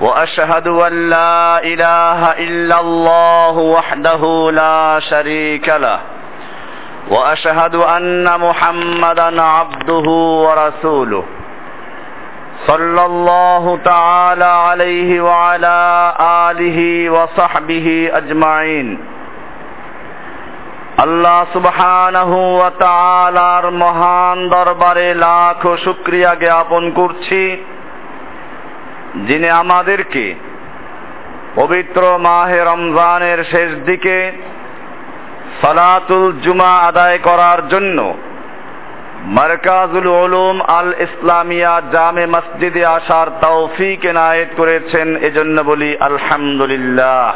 واشهد ان لا اله الا الله وحده لا شريك له واشهد ان محمدا عبده ورسوله صلى الله تعالى عليه وعلى اله وصحبه اجمعين আল্লাহ সুবহানাহু ওয়া তাআলার মহান দরবারে লাখ শুকরিয়া জ্ঞাপন করছি যিনি আমাদেরকে পবিত্র মাহে রমজানের শেষ দিকে সালাতুল জুমা আদায় করার জন্য মার্কাজুল উলুম আল ইসলামিয়া জামে মসজিদে আসার তৌফিক এনায়েত করেছেন, এজন্য বলি আলহামদুলিল্লাহ।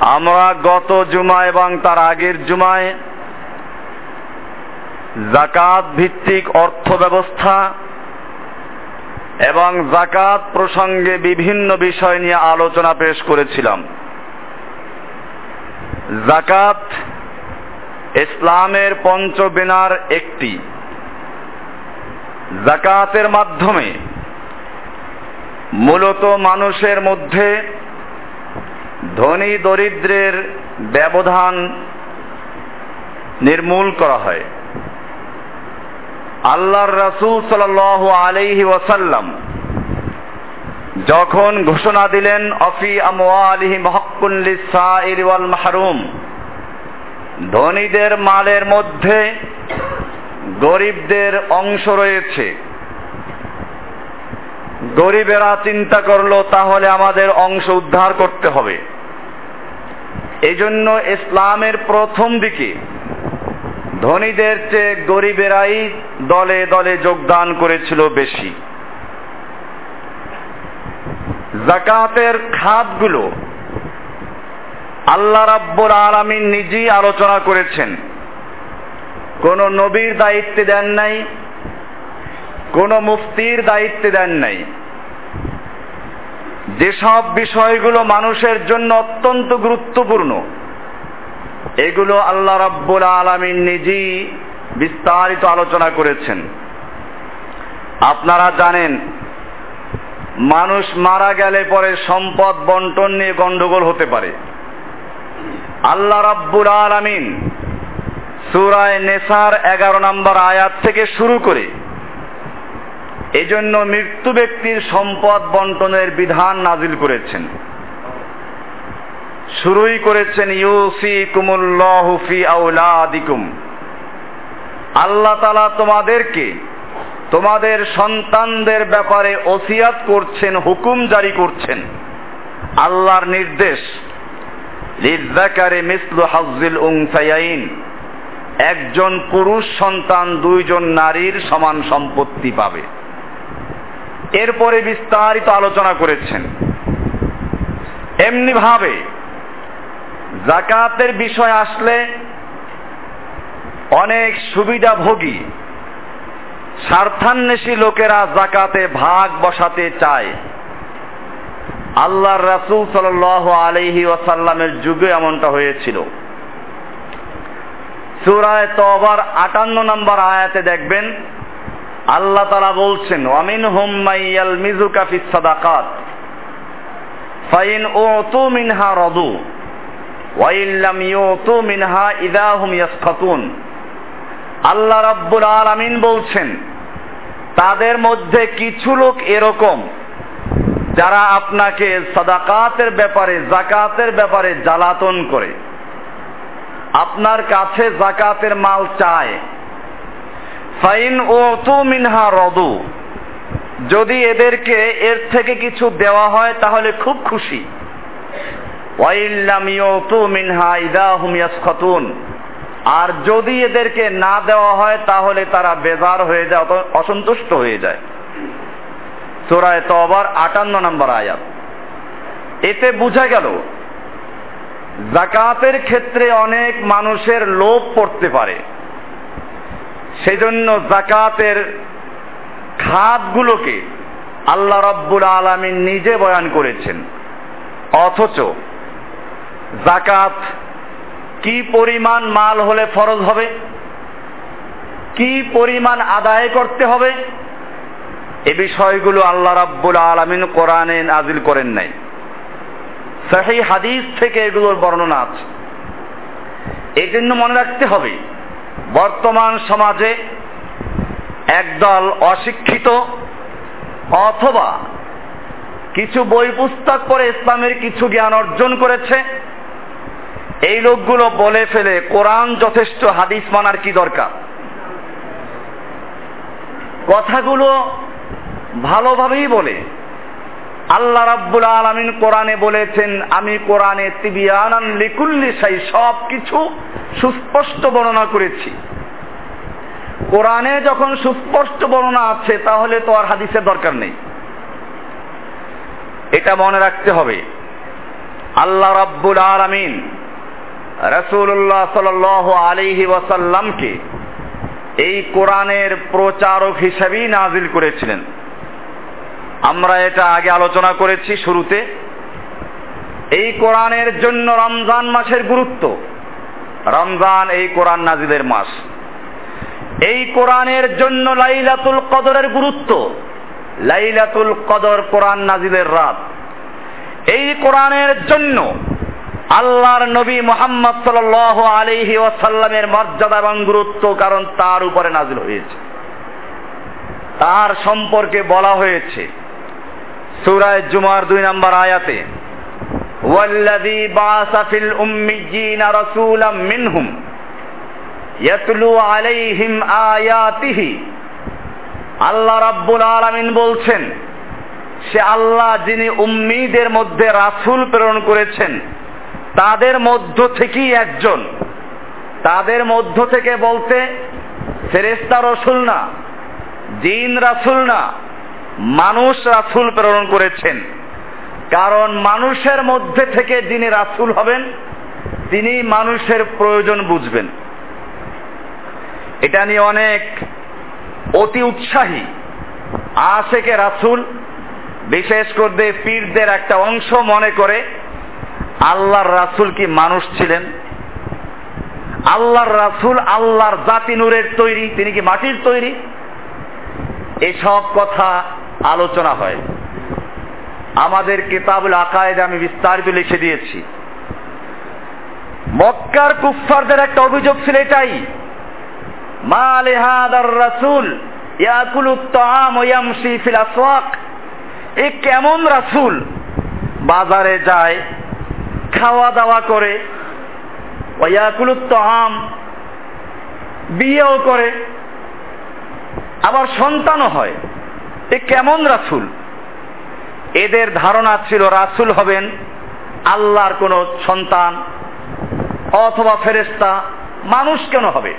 আমরা গত জুমা এবং তার আগের জুমায় জাকাত ভিত্তিক অর্থ ব্যবস্থা এবং জাকাত প্রসঙ্গে বিভিন্ন বিষয় নিয়ে আলোচনা পেশ করেছিলাম। জাকাত ইসলামের পঞ্চবিনার একটি। জাকাতের মাধ্যমে মূলত মানুষের মধ্যে ধনী দরিদ্রের ব্যবধান নির্মূল করা হয়। আল্লাহর রাসূল সাল্লাল্লাহু আলাইহি ওয়াসাল্লাম যখন ঘোষণা দিলেন, অফি আমওয়ালিহিম হাক্কুন লিসাইল ওয়াল মাহরুম ধনীদের মালের মধ্যে গরিবদের অংশ রয়েছে। গরিবেরা চিন্তা করল, তাহলে আমাদের অংশ উদ্ধার করতে হবে। এই জন্য ইসলামের প্রথম দিকে ধনীদের চেয়ে গরিবেরাই দলে দলে যোগদান করেছিল বেশি। জাকাতের খাতগুলো আল্লাহ রাব্বুল আলামিন নিজেই আলোচনা করেছেন। কোন নবীর দায়িত্বে দেন নাই, কোন মুফতির দায়িত্বে দেন নাই। যেসব বিষয়গুলো মানুষের জন্য অত্যন্ত গুরুত্বপূর্ণ এগুলো আল্লাহ রাব্বুল আলামিন নিজেই বিস্তারিত আলোচনা করেছেন। আপনারা জানেন, মানুষ মারা গেলে পরে সম্পদ বন্টন নিয়ে গন্ডগোল হতে পারে। আল্লাহ রাব্বুল আলামিন সুরায় নেসার এগারো নম্বর আয়াত থেকে শুরু করে এজন্য মৃত্যু ব্যক্তির সম্পদ বন্টনের বিধান নাজিল করেছেন। শুরুই করেছেন ইউসি কুমুল্লাহু আউলাদিকুম আল্লাহ তালা তোমাদেরকে তোমাদের সন্তানদের ব্যাপারে ওসিয়াত করছেন, হুকুম জারি করছেন। আল্লাহর নির্দেশ লিজ্জাকারে মিসলু হাজ্জিল উংসায়াইন একজন পুরুষ সন্তান দুইজন নারীর সমান সম্পত্তি পাবে। এরপরে বিস্তারিত আলোচনা করেছেন। এমনি ভাবে জাকাতের বিষয় আসলে অনেক সুবিধাভোগী, স্বার্থান্বেষী লোকেরা জাকাতে ভাগ বসাতে চায়। আল্লাহর রাসূল সাল্লাল্লাহু আলাইহি ওয়াসাল্লামের যুগে এমনটা হয়েছিল। সূরায় তওবার 58 নম্বর আয়াতে দেখবেন, আল্লাহ তাআলা বলছেন ওয়ামিন হুম মাইয়াল মিজুকা ফিস সাদাকাত, ফাইন উতু মিনহা রাদু। ওয়াইল্লাম ইউতু মিনহা ইদাহুম ইয়াসখাতুন আল্লাহ রাব্বুল আলামিন বলছেন, তাদের মধ্যে কিছু লোক এরকম যারা আপনাকে সাদাকাতের ব্যাপারে জাকাতের ব্যাপারে জ্বালাতন করে। আপনার কাছে জাকাতের মাল চায়। ফাইন ও তু মিনহা রদু। যদি এদেরকে এর থেকে কিছু দেওয়া হয়, তাহলে খুব খুশি ওয়াইল্লাম ইউতু মিনহা ইদাহুম ইয়াসখাতুন আর যদি এদেরকে না দেওয়া হয়, তাহলে তারা বেজার হয়ে যায় অসন্তুষ্ট হয়ে যায়। সুরায় তবার আটান্ন নম্বর আয়াত। এতে বোঝা গেল জাকাতের ক্ষেত্রে অনেক মানুষের লোভ পড়তে পারে। সেজন্য জাকাতের খাতগুলোকে আল্লাহ রব্বুল আলমিন নিজে বয়ান করেছেন। অথচ জাকাত কি পরিমাণ মাল হলে ফরজ হবে? কি পরিমাণ আদায় করতে হবে? এ বিষয়গুলো আল্লাহ রাব্বুল আলমিন কোরআনে নাজিল করেন নাই। সাহি হাদিস থেকে এগুলোর বর্ণনা আছে। এই জন্য মনে রাখতে হবে, বর্তমান সমাজে একদল অশিক্ষিত অথবা কিছু বই পুস্তক পড়ে ইসলামের কিছু জ্ঞান অর্জন করেছে এই লোকগুলো বলে ফেলে কোরআন যথেষ্ট হাদিস মানার কি দরকার? কথাগুলো ভালোভাবেই বলে। আল্লাহ রাব্বুল আলামিন কোরআনে বলেছেন, আমি কোরআনে তিবিয়ানান লিকুল্লি সাই সব কিছু সুস্পষ্ট বর্ণনা করেছি। কোরআনে যখন সুস্পষ্ট বর্ণনা আছে, তাহলে তো আর হাদিসের দরকার নেই। এটা মনে রাখতে হবে। আল্লাহ রাব্বুল আলামিন রাসূলুল্লাহ সাল্লাল্লাহু আলাইহি ওয়াসাল্লামকে এই কোরআনের প্রচারক হিসেবেই নাজিল করেছিলেন। আমরা এটা আগে আলোচনা করেছি শুরুতে। এই কোরআনের জন্য রমজান মাসের গুরুত্ব। রমজান এই কোরআন নাজিলের মাস। এই কোরআনের জন্য লাইলাতুল কদরের গুরুত্ব। লাইলাতুল কদর কোরআন নাজিলের রাত। এই কোরআনের জন্য আল্লাহর নবী মোহাম্মদ সাল আলিহি ওয়াসাল্লামের মর্যাদা এবং গুরুত্ব কারণ তার উপরে নাজিল হয়েছে তার সম্পর্কে বলা হয়েছে সুরায় জুমার দুই নম্বর আয়াতে والذي بعث في الأميين رسولا منهم يتلو عليهم آياته আল্লাহ রাব্বুল আলামিন বলছেন সে আল্লাহ যিনি উম্মিদের মধ্যে রাসূল প্রেরণ করেছেন তাদের মধ্য থেকেই একজন। তাদের মধ্য থেকে বলতে ফেরেস্তা রসুল না, জিন রাসুল না, মানুষ রাসুল প্রেরণ করেছেন। কারণ মানুষের মধ্যে থেকে যিনি রাসুল হবেন, তিনি মানুষের প্রয়োজন বুঝবেন। এটা নিয়ে অনেক অতি উৎসাহী আশেকে রাসুল, বিশেষ করে পীরদের একটা অংশ মনে করে আল্লাহর রাসুল কি মানুষ ছিলেন? আল্লাহর রাসুল আল্লাহর জাতি নূরের তৈরি, তিনি কি মাটির তৈরি? এসব কথা আলোচনা হয়। আমাদের কিতাবুল আকায়েদে আমি বিস্তারিত লিখে দিয়েছি। মক্কার কুফফারদের একটা অভিযোগ ছিল এটাই। মা লেহাদার রাসুল ইয়াকুলুত তাআম ইয়ামশি ফিল আসওয়াক। এ কেমন রাসুল? বাজারে যায় খাওয়া দাওয়া করে আম বিয়েও করে, আবার সন্তানও হয়। এ কেমন রাসুল? এদের ধারণা ছিল রাসুল হবেন আল্লাহর কোন সন্তান অথবা ফেরেস্তা মানুষ কেন হবে?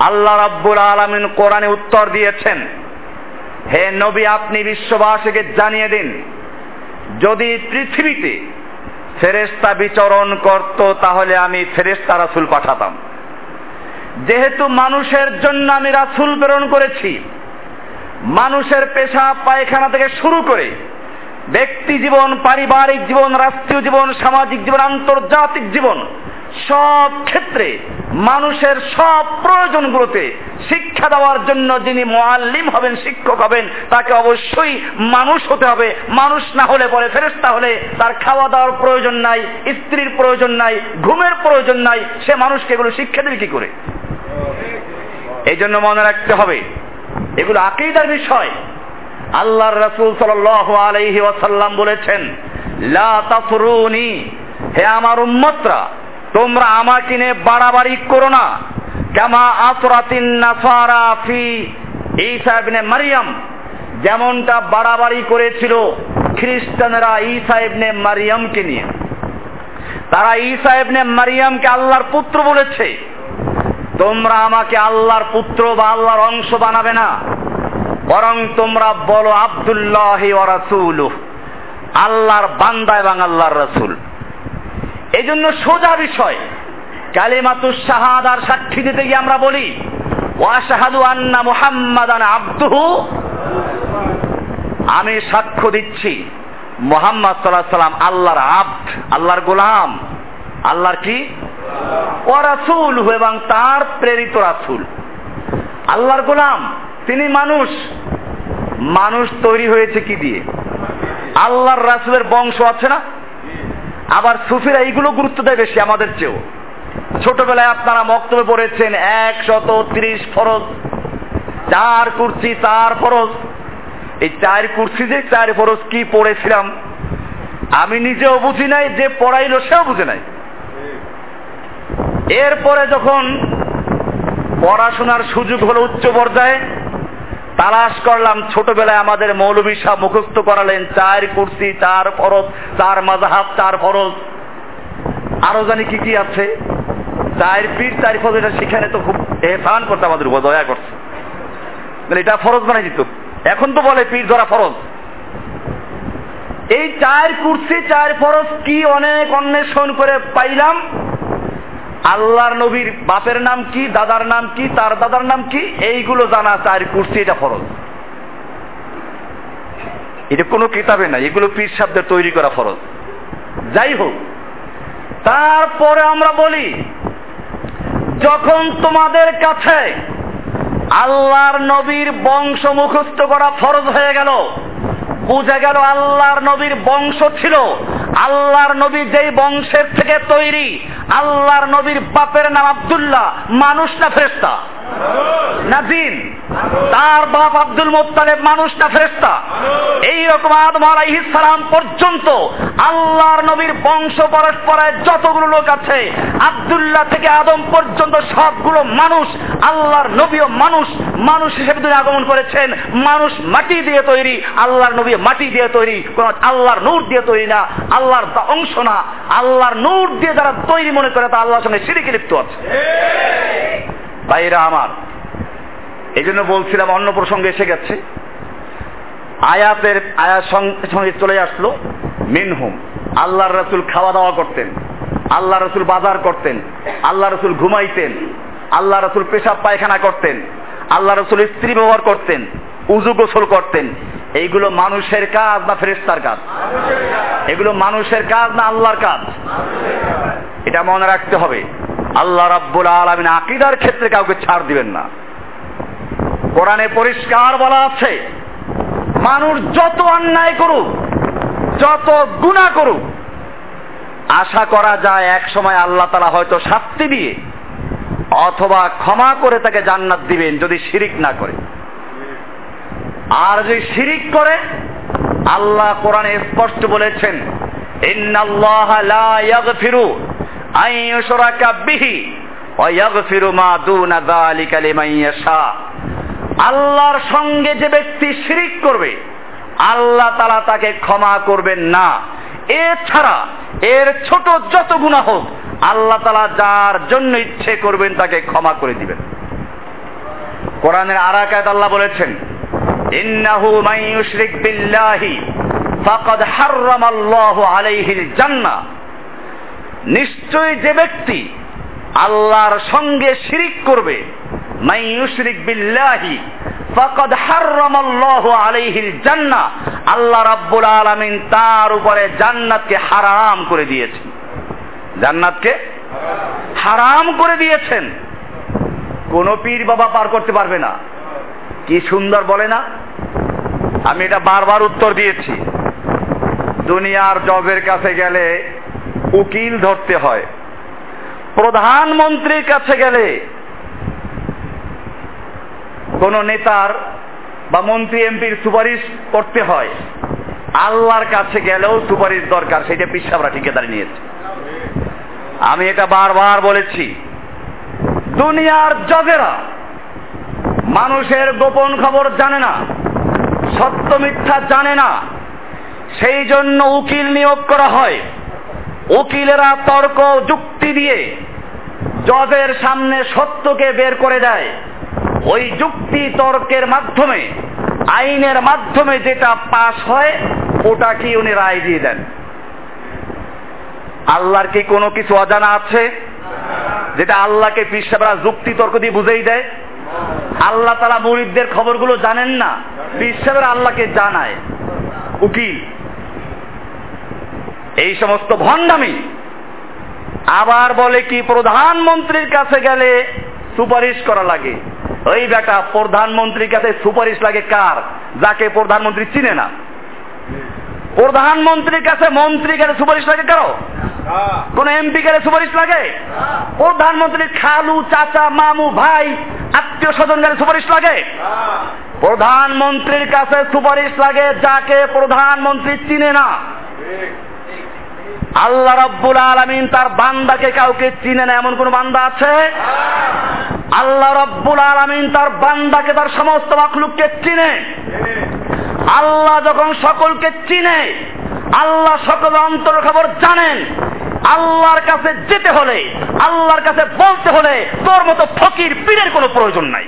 আল্লাহ রাব্বুল আলমিন কোরআনে উত্তর দিয়েছেন, হে নবী, আপনি বিশ্ববাসীকে জানিয়ে দিন, যদি পৃথিবীতে ফেরেস্তা বিচরণ করত, তাহলে আমি ফেরেস্তা রাসুল পাঠাতাম। যেহেতু মানুষের জন্য আমি রাসুল প্রেরণ করেছি, মানুষের পেশা পায়খানা থেকে শুরু করে ব্যক্তি জীবন, পারিবারিক জীবন, রাষ্ট্রীয় জীবন, সামাজিক জীবন, আন্তর্জাতিক জীবন সব ক্ষেত্রে মানুষের সব প্রয়োজনগুলোতে শিক্ষা দেওয়ার জন্য যিনি মোয়াল্লিম হবেন, শিক্ষক হবেন, তাকে অবশ্যই মানুষ হতে হবে। মানুষ না হলে পরে ফেরেস্তা হলে তার খাওয়া দাওয়ার প্রয়োজন নাই, স্ত্রীর প্রয়োজন নাই, ঘুমের প্রয়োজন নাই। সে মানুষকে এগুলো শিক্ষা দেবে কি করে? এই জন্য মনে রাখতে হবে, এগুলো আকিদার বিষয়। আল্লাহর রাসূল সাল্লাল্লাহু আলাইহি ওয়াসাল্লাম বলেছেন, লা তাফরুনি, হে আমার উম্মতরা তোমরা আমাকে নিয়ে বাড়াবাড়ি করো না। কামা আসরাতিন নাসারা ফি ঈসা ইবনে মারিয়াম। যেমনটা বাড়াবাড়ি করেছিল খ্রিস্টানরা ঈসা ইবনে মারিয়ামকে নিয়ে। তারা ঈসা ইবনে মারিয়ামকে আল্লাহর পুত্র বলেছে। তোমরা আমাকে আল্লাহর পুত্র বা আল্লাহর অংশ বানাবে না। বরং তোমরা বলো আব্দুল্লাহ রাসূলুহ। আল্লাহর বান্দা এবং আল্লাহর রসুল। এই জন্য সোজা বিষয়। কালিমাতু শাহাদার সাক্ষী দিতে গিয়ে আমরা বলি ওয়াশাহাদু আন্না মুহাম্মাদান আব্দুহু। আমি সাক্ষ্য দিচ্ছি, মোহাম্মদ সাল্লাহ সাল্লাম আল্লাহর আব্দ, আল্লাহর গোলাম, আল্লাহর কি? ও রাসুল এবং তার প্রেরিত রাসুল। আল্লাহর গোলাম, তিনি মানুষ। মানুষ তৈরি হয়েছে কি দিয়ে? আল্লাহর রাসুলের বংশ আছে না? আবার সুফিরা এইগুলো গুরুত্ব দেয় বেশি আমাদের চেয়েও। ছোটবেলায় আপনারা বক্তব্য পড়েছেন, একশত ত্রিশ ফরজ, চার কুর্সি, চার ফরজ। এই চার কুর্সি যে চার ফরজ কি পড়েছিলাম, আমি নিজেও বুঝি নাই, যে পড়াইলো সেও বুঝে নাই। এরপরে যখন পড়াশোনার সুযোগ হলো উচ্চ পর্যায়ে তালাশ করলাম ছোটবেলায় আমাদের মৌলবী সাহ মুখস্থ করালেন, চার কুর্সি, চার ফরজ, চার মাজাহাব চার ফরজ। আরও জানি কি কি আছে। চার পীর, চার ফরজ, এটা সেখানে তো খুব এহসান করতে আমাদের উপর, দয়া করছে। এটা ফরজ বানাই দিত। এখন তো বলে পীর ধরা ফরজ। এই চার কুর্সি, চার ফরজ কি অনেক অন্বেষণ করে পাইলাম। আল্লাহর নবীর বাপের নাম কি, দাদার নাম কি, তার দাদার নাম কি, এইগুলো জানা চার কুর্সি এটা ফরজ। এটা কোনো কিতাবে নাই, এগুলো পীর শব্দের তৈরি করা ফরজ। যাই হোক, তারপরে আমরা বলি, যখন তোমাদের কাছে আল্লাহর নবীর বংশ মুখস্থ করা ফরজ হয়ে গেল বুঝে গেল আল্লাহর নবীর বংশ ছিল। আল্লাহর নবী যেই বংশের থেকে তৈরি, আল্লাহর নবীর বাপের নাম আবদুল্লাহ, মানুষ না ফেরেস্তা না জিন তার বাপ আব্দুল মোত্তালেব মানুষ না ফেরেস্তা এইরকম আদম সালাম পর্যন্ত আল্লাহর নবীর বংশ পরস্পরায় যতগুলো লোক আছে, আব্দুল্লাহ থেকে আদম পর্যন্ত সবগুলো মানুষ আল্লাহর নবীও মানুষ মানুষ হিসেবে তিনি আগমন করেছেন, মানুষ মাটি দিয়ে তৈরি, আল্লাহর নবী মাটি দিয়ে তৈরি, কোন আল্লাহর নূর দিয়ে তৈরি না, আল্লাহর অংশ না, আল্লাহর নূর দিয়ে যারা তৈরি মনে করে তা আল্লাহর সঙ্গে সিঁড়িকে লিপ্ত আছে। ভাইরা আমার এই জন্য বলছিলাম অন্য প্রসঙ্গে এসে গেছে। আয়াতের, আয়াত সঙ্গে চলে আসলো, মিনহুম, আল্লাহর রসুল খাওয়া দাওয়া করতেন আল্লাহ রসুল বাজার করতেন আল্লাহ রসুল ঘুমাইতেন আল্লাহ রসুল পেশাব পায়খানা করতেন আল্লাহ রসুল স্ত্রী ব্যবহার করতেন, উজু গোসল করতেন, এইগুলো মানুষের কাজ না ফেরেস্তার কাজ? এগুলো মানুষের কাজ না আল্লাহর কাজ? এটা মনে রাখতে হবে। আল্লাহ রাব্বুল আলমিন আকিদার ক্ষেত্রে কাউকে ছাড় দিবেন না। কোরআনে পরিষ্কার বলা আছে, মানুষ যত অন্যায় করুক, যত গুণা করুক, আশা করা যায় এক সময় আল্লাহ তালা হয়তো শাস্তি দিয়ে অথবা ক্ষমা করে তাকে জান্নাত দিবেন যদি শিরিক না করে। আর যদি শিরিক করে, আল্লাহ কোরআনে স্পষ্ট বলেছেন, ইন্নাল্লাহ লা ইয়াগফিরু আল্লাহর সঙ্গে যে ব্যক্তি শিরিক করবে, আল্লাহ তালা তাকে ক্ষমা করবেন না। এছাড়া এর ছোট যত গুণা হোক, আল্লাহ তালা যার জন্য ইচ্ছে করবেন তাকে ক্ষমা করে দিবেন। কোরআনের আরাকাত আল্লাহ বলেছেন, ইন্নাহু ইউশরিক বিল্লাহি ফাকাদ হাররামাল্লাহু আলাইহিল জান্নাহ। নিশ্চয় যে ব্যক্তি আল্লাহর সঙ্গে শিরিক করবে মাই ইউশরিক বিল্লাহি, ফাকাদ হাররামাল্লাহু আলাইহিল জান্নাহ, আল্লাহ রাব্বুল আলামিন তার উপরে জান্নাতকে হারাম করে দিয়েছেন। জান্নাতকে হারাম করে দিয়েছেন। কোন পীর বাবা পার করতে পারবে না। কি সুন্দর বলে না? আমি এটা বারবার উত্তর দিয়েছি। দুনিয়ার জবের কাছে গেলে উকিল ধরতে হয়। প্রধানমন্ত্রীর কাছে গেলে কোন নেতার বা মন্ত্রী, এমপির সুপারিশ করতে হয়। আল্লাহর কাছে গেলেও সুপারিশ দরকার, সেটা পিসাবরা ঠিকাদারি নিয়েছে। আমি এটা বারবার বলেছি। দুনিয়ার জজেরা মানুষের গোপন খবর জানে না, সত্য মিথ্যা জানে না, সেই জন্য উকিল নিয়োগ করা হয়। উকিলেরা তর্ক যুক্তি দিয়ে জজের সামনে সত্যকে বের করে দেয়। ওই যুক্তি তর্কের মাধ্যমে, আইনের মাধ্যমে যেটা পাশ হয়, ওটা কি উনি রায় দিয়ে দেন? আল্লাহর কি কোনো কিছু অজানা আছে? যেটা আল্লাহকে পিসাবরা যুক্তি তর্ক দিয়ে বুঝেই দেয়? আল্লাহ তারা মুরিদদের খবরগুলো জানেন না। পিসাবের আল্লাহকে জানায়। উকিল এই সমস্ত ভণ্ডামি। আবার বলে কি, প্রধানমন্ত্রীর কাছে গেলে সুপারিশ করা লাগে। ওই বেটা প্রধানমন্ত্রীর কাছে সুপারিশ লাগে কার? যাকে প্রধানমন্ত্রী চিনে না। প্রধানমন্ত্রীর কাছে মন্ত্রী গেলে সুপারিশ লাগে কারও? কোন এমপি গেলে সুপারিশ লাগে? প্রধানমন্ত্রীর খালু, চাচা, মামু, ভাই, আত্মীয় স্বজন গেলে সুপারিশ লাগে? প্রধানমন্ত্রীর কাছে সুপারিশ লাগে যাকে প্রধানমন্ত্রী চিনে না। আল্লাহ রব্বুল আলমিন তার বান্দাকে কাউকে চিনে না, এমন কোন বান্দা আছে? আল্লাহ রব্বুল আলমিন তার বান্দাকে, তার সমস্ত মাখলুককে চিনে। আল্লাহ যখন সকলকে চিনে, আল্লাহ সকল অন্তর খবর জানেন। আল্লাহর কাছে যেতে হলে, আল্লাহর কাছে বলতে হলে তোর মতো ফকির পীরের কোনো প্রয়োজন নাই।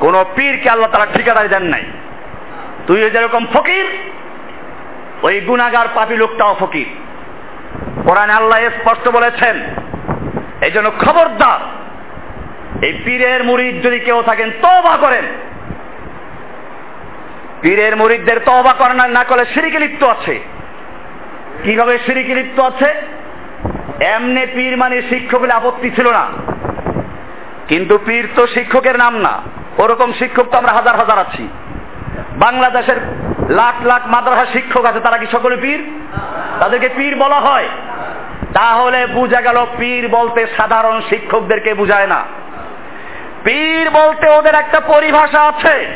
কোন পীরকে আল্লাহ তারা ঠিকাদারি দেন নাই। তুই যেরকম ফকির ওই গুনাগার পাপি লোকটাও ফকির। কোরআন আল্লাহ স্পষ্ট বলেছেন, এই জন্য খবরদার। এই পীরের মুরিদ যদি কেউ থাকেন তবা করেন। পীরের মুরিদদের তবা করেন না করলে সিরিকে লিপ্ত আছে। কীভাবে সিরিকে লিপ্ত আছে? এমনি পীর মানে শিক্ষক বলে আপত্তি ছিল না। কিন্তু পীর তো শিক্ষকের নাম না। ওরকম শিক্ষক তো আমরা হাজার হাজার আছি। বাংলাদেশের লাখ লাখ মাদ্রাসা শিক্ষক আছে, তারা কি সকলে পীর? তাদেরকে পীর বলা হয়। তাহলে বুঝা গেল পীর বলতে সাধারণ শিক্ষকদেরকে বুঝায় না। পীর বলতে ওদের একটা পরিভাষা আছে।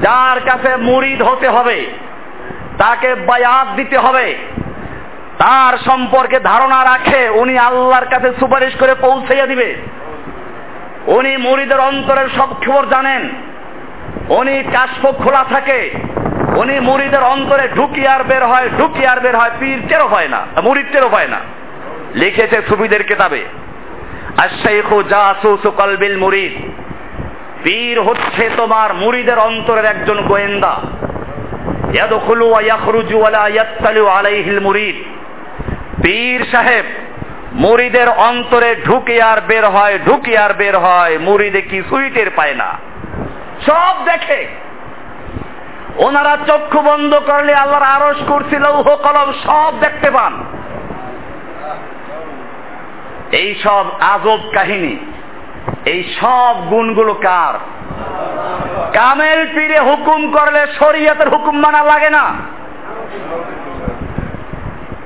যার কাছে মুরিদ হতে হবে, তাকে বায়াত দিতে হবে। তার সম্পর্কে ধারণা রাখে, উনি আল্লাহর কাছে সুপারিশ করে পৌঁছাইয়া দিবে। উনি মুরিদের অন্তরের সব খবর জানেন। উনি কাশফ খোলা থাকে, উনি মুরিদের অন্তরে ঢুকি আর বের হয় ঢুকি আর বের হয়, পীর টেরো পায় না মুরিদ টেরো পায় না। লিখেছে সুবিদের কিতাবে আর শেখু জাসুস কলবিল মুরিদ, পীর হচ্ছে তোমার মুরিদের অন্তরের একজন গোয়েন্দা। ইয়াদখুলু ওয়া ইয়াখরুজু আলাইহিল মুরিদ। পীর সাহেব মুরিদের অন্তরে ঢুকে আর বের হয় ঢুকে আর বের হয় মুরিদে কি সুইটের পায় না। সব দেখে। ওনারা চক্ষু বন্ধ করলে আল্লাহর আরস করছিল উহ কলম সব দেখতে পান। এই সব আজব কাহিনী। এই সব গুণগুলো কার? কামেল পীরে হুকুম করলে শরীয়তের হুকুম মানা লাগে না।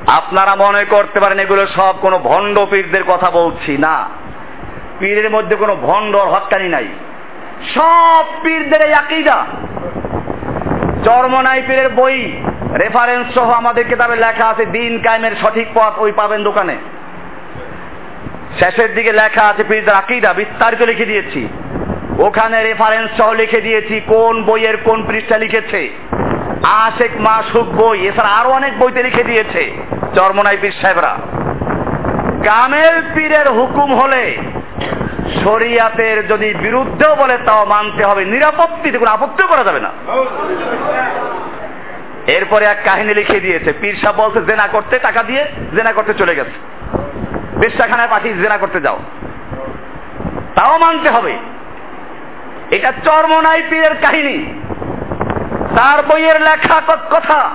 আপনারা মনে করতে পারেন, এগুলো সব কোনো ভণ্ড পীরদের কথা বলছি না। পীরের মধ্যে কোনো ভণ্ড হকানি নাই। সব পীরদের এই আকিদা। চরমনাই পীরের বই রেফারেন্স সহ আমাদের কিতাবে লেখা আছে, দিন কায়েমের সঠিক পথ ওই পাবেন দোকানে। শেষের দিকে লেখা আছে পীরদের আকিদা, বিস্তারিত লিখে দিয়েছি। ওখানে রেফারেন্স সহ লিখে দিয়েছি কোন বইয়ের কোন পৃষ্ঠা লিখেছে। আশেক মাসুক বই, এছাড়া আরও অনেক বইতে লিখে দিয়েছে চরমনাই পীর সাহেবরা। কামেল পীরের হুকুম হলে শরিয়াতের যদি বিরুদ্ধেও বলে, তাও মানতে হবে। নিরাপত্তিতে কোনো আপত্তিও করা যাবে না। এরপরে এক কাহিনী লিখে দিয়েছে, পীর সাহেব বলছে, জেনা করতে টাকা দিয়ে, জেনা করতে চলে গেছে। বেশাখানায় পাঠিয়ে জেনা করতে যাও। তাও মানতে হবে। এটা চর্মনাই পীরের কাহিনী। তার বইয়ের লেখা কথা।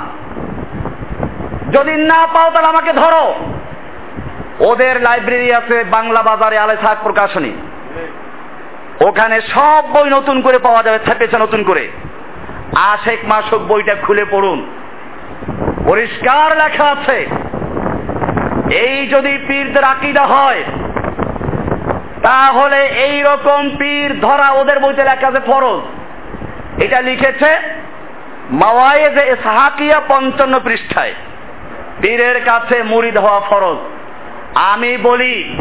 যদি না পাও, তাহলে আমাকে ধরো। ওদের লাইব্রেরি আছে বাংলা বাজারে আলে থাক প্রকাশনী। ওখানে সব বই নতুন করে পাওয়া যাবে, ছাপেছে নতুন করে। আশেক মাসক বইটা খুলে পড়ুন। পরিষ্কার লেখা আছে। এই যদি পীরদের আকিদা হয়, তাহলে এই রকম পীর ধরা ওদের বইতে লেখা আছে ফরজ। এটা লিখেছে মাওয়ায়েজে সাহাকিয়া পঞ্চান্ন পৃষ্ঠায়। পীরের কাছে মুড়িদ হওয়া ফরজ। আমি বলি,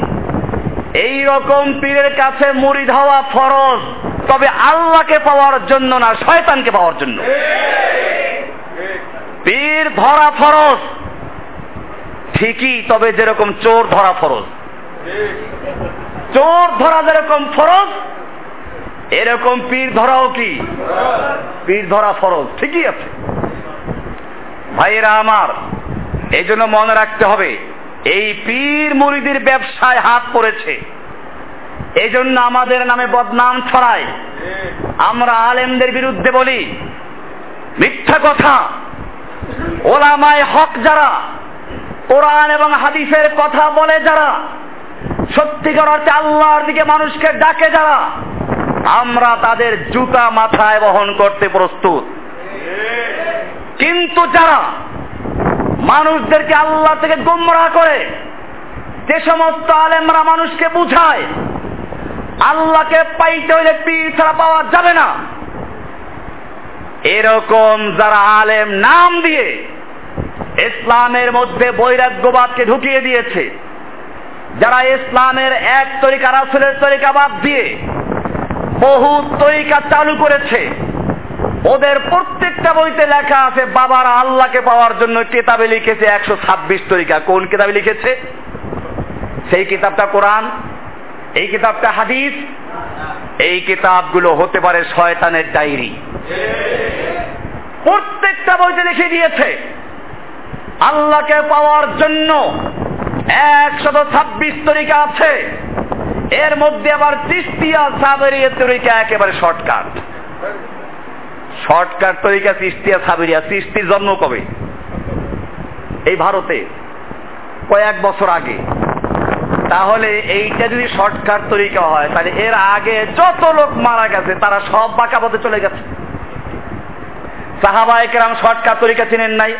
এই রকম পীরের কাছে মুড়িদ হওয়া ফরজ, তবে আল্লাহকে পাওয়ার জন্য না, শয়তানকে পাওয়ার জন্য। পীর ধরা ফরজ, ঠিকই, তবে যেরকম চোর ধরা ফরজ। চোর ধরা যেরকম ফরজ, এরকম পীর ধরাও কি? পীর ধরা ফরজ, ঠিকই আছে। ভাইয়েরা আমার এই জন্য মনে রাখতে হবে এই পীর মুরিদির ব্যবসায় হাত পড়েছে। এই জন্য আমাদের নামে বদনাম ছড়ায়। আমরা আলেমদের বিরুদ্ধে বলি, মিথ্যা কথা। ওলামায় হক যারা, কোরআন এবং হাদিসের কথা বলে যারা, সত্যিকার অর্থে আল্লাহর দিকে মানুষকে ডাকে যারা, আমরা তাদের জুতা মাথায় বহন করতে প্রস্তুত। কিন্তু যারা মানুষদেরকে আল্লাহ থেকে গুমরা করে। যে সমস্ত আলেমরা মানুষকে বুঝায়, আল্লাহকে পাইতে হইলে পীর ছাড়া পাওয়া যাবে না। এরকম যারা আলেম নাম দিয়ে ইসলামের মধ্যে বৈরাগ্যবাদকে ঢুকিয়ে দিয়েছে, যারা ইসলামের এক তরিকা রাসুলের তরিকা বাদ দিয়ে বহু তরিকা চালু করেছে ওদের প্রত্যেকটা বইতে লেখা আছে, বাবারা আল্লাহকে পাওয়ার জন্য কেতাবে লিখেছে একশো ছাব্বিশ তরিকা। কোন কিতাবে লিখেছে? সেই কিতাবটা কোরআন, এই কিতাবটা হাদিস, এই কিতাবগুলো হতে পারে শয়তানের ডায়েরি। প্রত্যেকটা বইতে লিখে দিয়েছে, আল্লাহকে পাওয়ার জন্য একশত ছাব্বিশ তরিকা আছে। এর মধ্যে আবার চিস্তিয়া সাবেরিয়া তরিকা একেবারে শর্টকাট। শর্টকাট তরিকা চিস্তিয়া সাবেরিয়া। চিস্তির জন্ম কবে? এই ভারতে, কয়েক বছর আগে। তাহলে এইটা যদি শর্টকাট তরিকা হয়, তাহলে এর আগে যত লোক মারা গেছে, তারা সব বাঁকা পথে চলে গেছে। সাহাবা একরাম শর্টকাট তরিকা চিনেন নাই।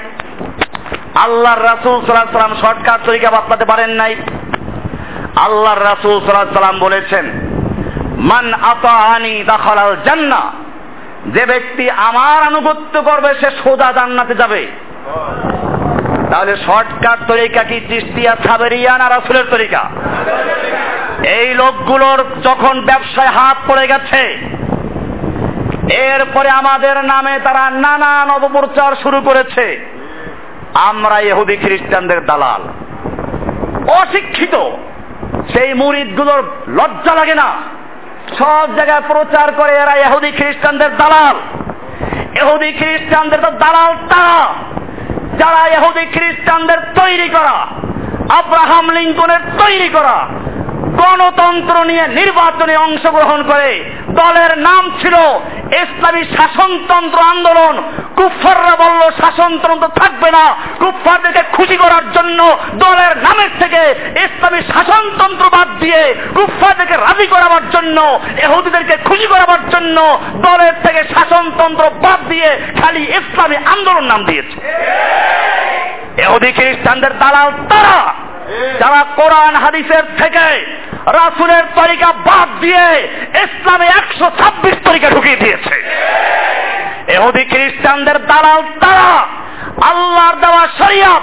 আল্লাহর রাসুল সাল্লাহ সাল্লাম শর্টকাট তরিকা বাতলাতে পারেন নাই। আল্লাহর রাসুল সাল্লাহ সাল্লাম বলেছেন, মান আতাহানি দাখালাল জান্নাহ। যে ব্যক্তি আমার আনুগত্য করবে, সে সোজা জান্নাতে যাবে। তাহলে শর্টকাট তরিকা কি? চিস্তিয়া, সাবেরিয়া না রাসুলের তরিকা? এই লোকগুলোর যখন ব্যবসায় হাত পড়ে গেছে, এরপরে আমাদের নামে তারা নানা নবপ্রচার শুরু করেছে। আমরা ইহুদি খ্রিস্টানদের দালাল। অশিক্ষিত। সেই মুরিদগুলোর লজ্জা লাগে না। সব জায়গায় প্রচার করে এরা এহুদি খ্রিস্টানদের দালাল। এহুদি খ্রিস্টানদের তো দালাল তারা। যারা এহুদি খ্রিস্টানদের তৈরি করা, আব্রাহাম লিঙ্কনের তৈরি করা, গণতন্ত্র নিয়ে নির্বাচনে অংশগ্রহণ করে, দলের নাম ছিল ইসলামী শাসনতন্ত্র আন্দোলন কুফাররা বলল, শাসনতন্ত্র থাকবে না। কুফারদেরকে খুশি করার জন্য দলের নামের থেকে ইসলামী শাসনতন্ত্র বাদ দিয়ে কুফারদেরকে রাজি করাবার জন্য এহুদিদেরকে খুশি করাবার জন্য দলের থেকে শাসনতন্ত্র বাদ দিয়ে খালি ইসলামী আন্দোলন নাম দিয়েছে। এহুদি খ্রিস্টানদের দালাল তারা, যারা কোরআন, হাদিসের থেকে রাসুলের তরিকা বাদ দিয়ে ইসলামে একশো ছাব্বিশ তরিকা ঢুকিয়ে দিয়েছে। এহুদি খ্রিস্টানদের দালাল তারা আল্লাহর দেওয়া শরিয়াত,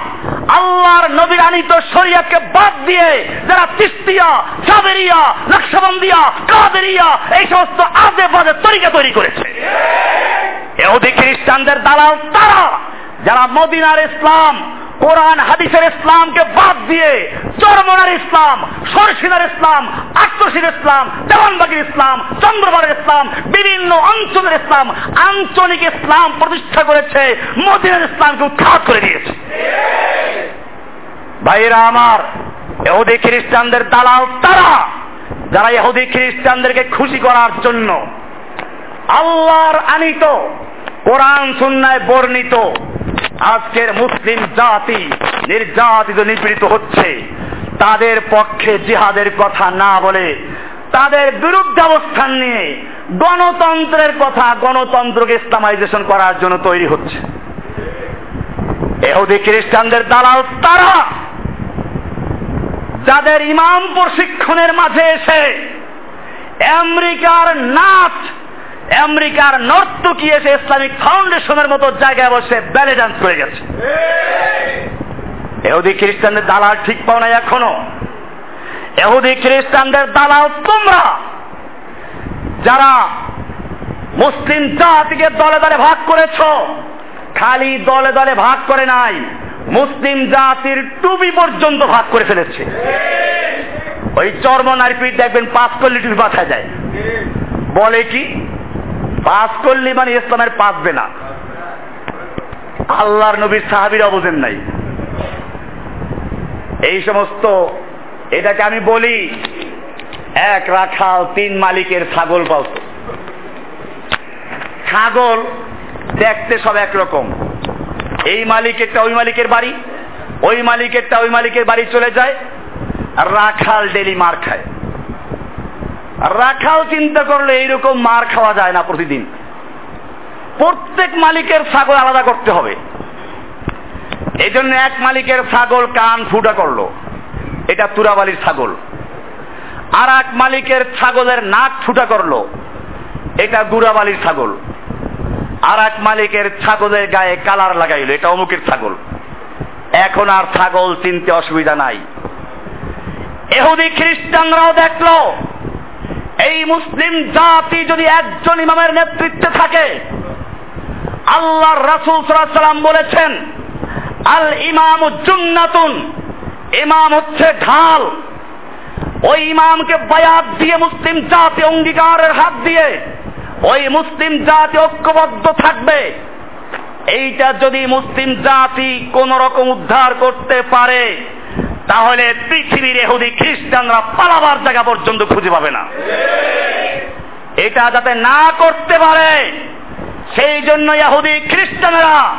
আল্লাহর নবীর আনিত শরিয়াতকে বাদ দিয়ে যারা তিস্তিয়া সাবেরিয়া নকশবন্দিয়া, কাদেরিয়া, এই সমস্ত আজে বাজে তরিকা তৈরি করেছে। এহুদি খ্রিস্টানদের দালাল তারা, যারা মদিনার ইসলাম কোরআন, হাদিসের ইসলামকে বাদ দিয়ে চরমনার ইসলাম, সরসিনার ইসলাম আত্মশীর ইসলাম, দেওয়ানবাগির ইসলাম চন্দ্রবাড়ের ইসলাম, বিভিন্ন অঞ্চলের ইসলাম, আঞ্চলিক ইসলাম প্রতিষ্ঠা করেছে, মদিনার ইসলামকে উৎখাত করে দিয়েছে। ভাইরা আমার এহুদি খ্রিস্টানদের দালাল তারা, যারা এহুদি খ্রিস্টানদেরকে খুশি করার জন্য আল্লাহর আনিত কোরআন, সুন্নায় বর্ণিত আজকের মুসলিম জাতি নির্যাতিত, নিপীড়িত হচ্ছে। তাদের পক্ষে জিহাদের কথা না বলে, তাদের বিরুদ্ধে অবস্থান নিয়ে গণতন্ত্রের কথা, গণতন্ত্রকে ইসলামাইজেশন করার জন্য তৈরি হচ্ছে। এহুদি খ্রিস্টানদের দালাল তারা, যাদের ইমাম প্রশিক্ষণের মাঝে এসে আমেরিকার নাচ আমেরিকার নর্তকী এসে ইসলামিক ফাউন্ডেশনের মতো জায়গায় বসে ব্যালে ডান্স করে গেছে। এহুদি খ্রিস্টানদের দালাল ঠিক পাও না এখনও। এহুদি খ্রিস্টানদের দালাল তোমরা। যারা মুসলিম জাতিকে দলে দলে ভাগ করেছ, খালি দলে দলে ভাগ করে নাই, মুসলিম জাতির টুপি পর্যন্ত ভাগ করে ফেলেছে। ওই চর্ম নারীপিঠ দেখবেন পাঁচ করলে টুপি বাঁচা যায় বলে কি? পাস করলে মানে ইসলামের পাসবে না। আল্লাহর নবীর সাহাবিরা বোঝেন নাই। এই সমস্ত, এটাকে আমি বলি এক রাখাল তিন মালিকের ছাগল পালত। ছাগল দেখতে সব একরকম। এই মালিকেরটা ওই মালিকের বাড়ি, ওই মালিকেরটা ওই মালিকের বাড়ি চলে যায়, রাখাল ডেলি মার খায়। রাখাল চিন্তা করলে এইরকম মার খাওয়া যায় না প্রতিদিন। প্রত্যেক মালিকের ছাগল আলাদা করতে হবে। এই জন্য এক মালিকের ছাগল কান ফুটা করল। এটা তুরাবালির ছাগল। আর এক মালিকের ছাগলের নাক ফুটা করল। এটা গুড়াবালির ছাগল। আর এক মালিকের ছাগলের গায়ে কালার লাগাইলো। এটা অমুকের ছাগল। এখন আর ছাগল চিনতে অসুবিধা নাই। এহুদি খ্রিস্টানরাও দেখল এই মুসলিম জাতি যদি একজন ইমামের নেতৃত্বে থাকে আল্লাহ রাসুল সাল্লাম বলেছেন, আল ইমাম জুন্নাতুন, ইমাম হচ্ছে ঢাল। ওই ইমামকে বায়াত দিয়ে মুসলিম জাতি অঙ্গীকারের হাত দিয়ে, ওই মুসলিম জাতি ঐক্যবদ্ধ থাকবে। এইটা যদি মুসলিম জাতি কোন রকম উদ্ধার করতে পারে তাহলে পৃথিবীর এহুদি খ্রিস্টানরা পালাবার জায়গা পর্যন্ত খুঁজে পাবে না। এটা যাতে না করতে পারে, সেই জন্য ইহুদি খ্রিস্টানরা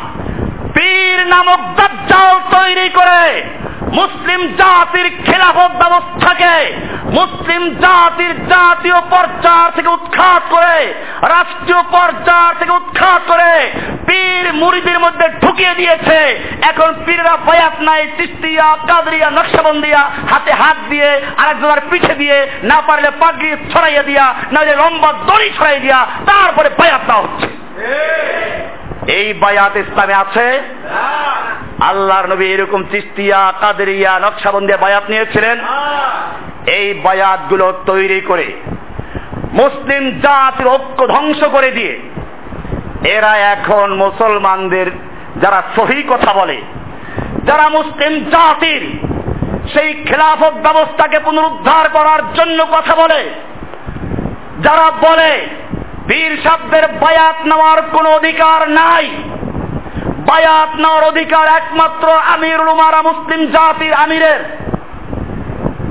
পীর নামক দাজ্জাল তৈরি করে মুসলিম জাতির খেলাফত ব্যবস্থাকে, মুসলিম জাতির জাতীয় পর্যায় থেকে উৎখাত করে, রাষ্ট্রীয় পর্যায় থেকে উৎখাত করে পীর মুড়িদের মধ্যে ঢুকিয়ে দিয়েছে। এখন পীররা বয়াত নাই, চিস্তিয়া, কাদরিয়া, নকশাবন্দিয়া, হাতে হাত দিয়ে আরেকজনের পিঠে দিয়ে, না পারলে পাগড়ি ছড়াইয়া দিয়া, না লম্বা দড়ি ছড়াই দিয়া, তারপরে বয়াত হচ্ছে। এই বায়াত ইসলামে আছে? আল্লাহর নবী এরকম চিস্তিয়া কাদেরিয়া নকশাবন্দিয়া বায়াত নিয়েছিলেন। এই বায়াতগুলো তৈরি করে মুসলিম জাতির ঐক্য ধ্বংস করে দিয়ে এরা এখন মুসলমানদের যারা সহি কথা বলে, যারা মুসলিম জাতির সেই খেলাফত ব্যবস্থাকে পুনরুদ্ধার করার জন্য কথা বলে, যারা বলে বীর শব্দের বায়াত নেওয়ার কোন অধিকার নাই। বায়াত নেওয়ার অধিকার একমাত্র আমির উমারা মুসলিম জাতির আমিরের।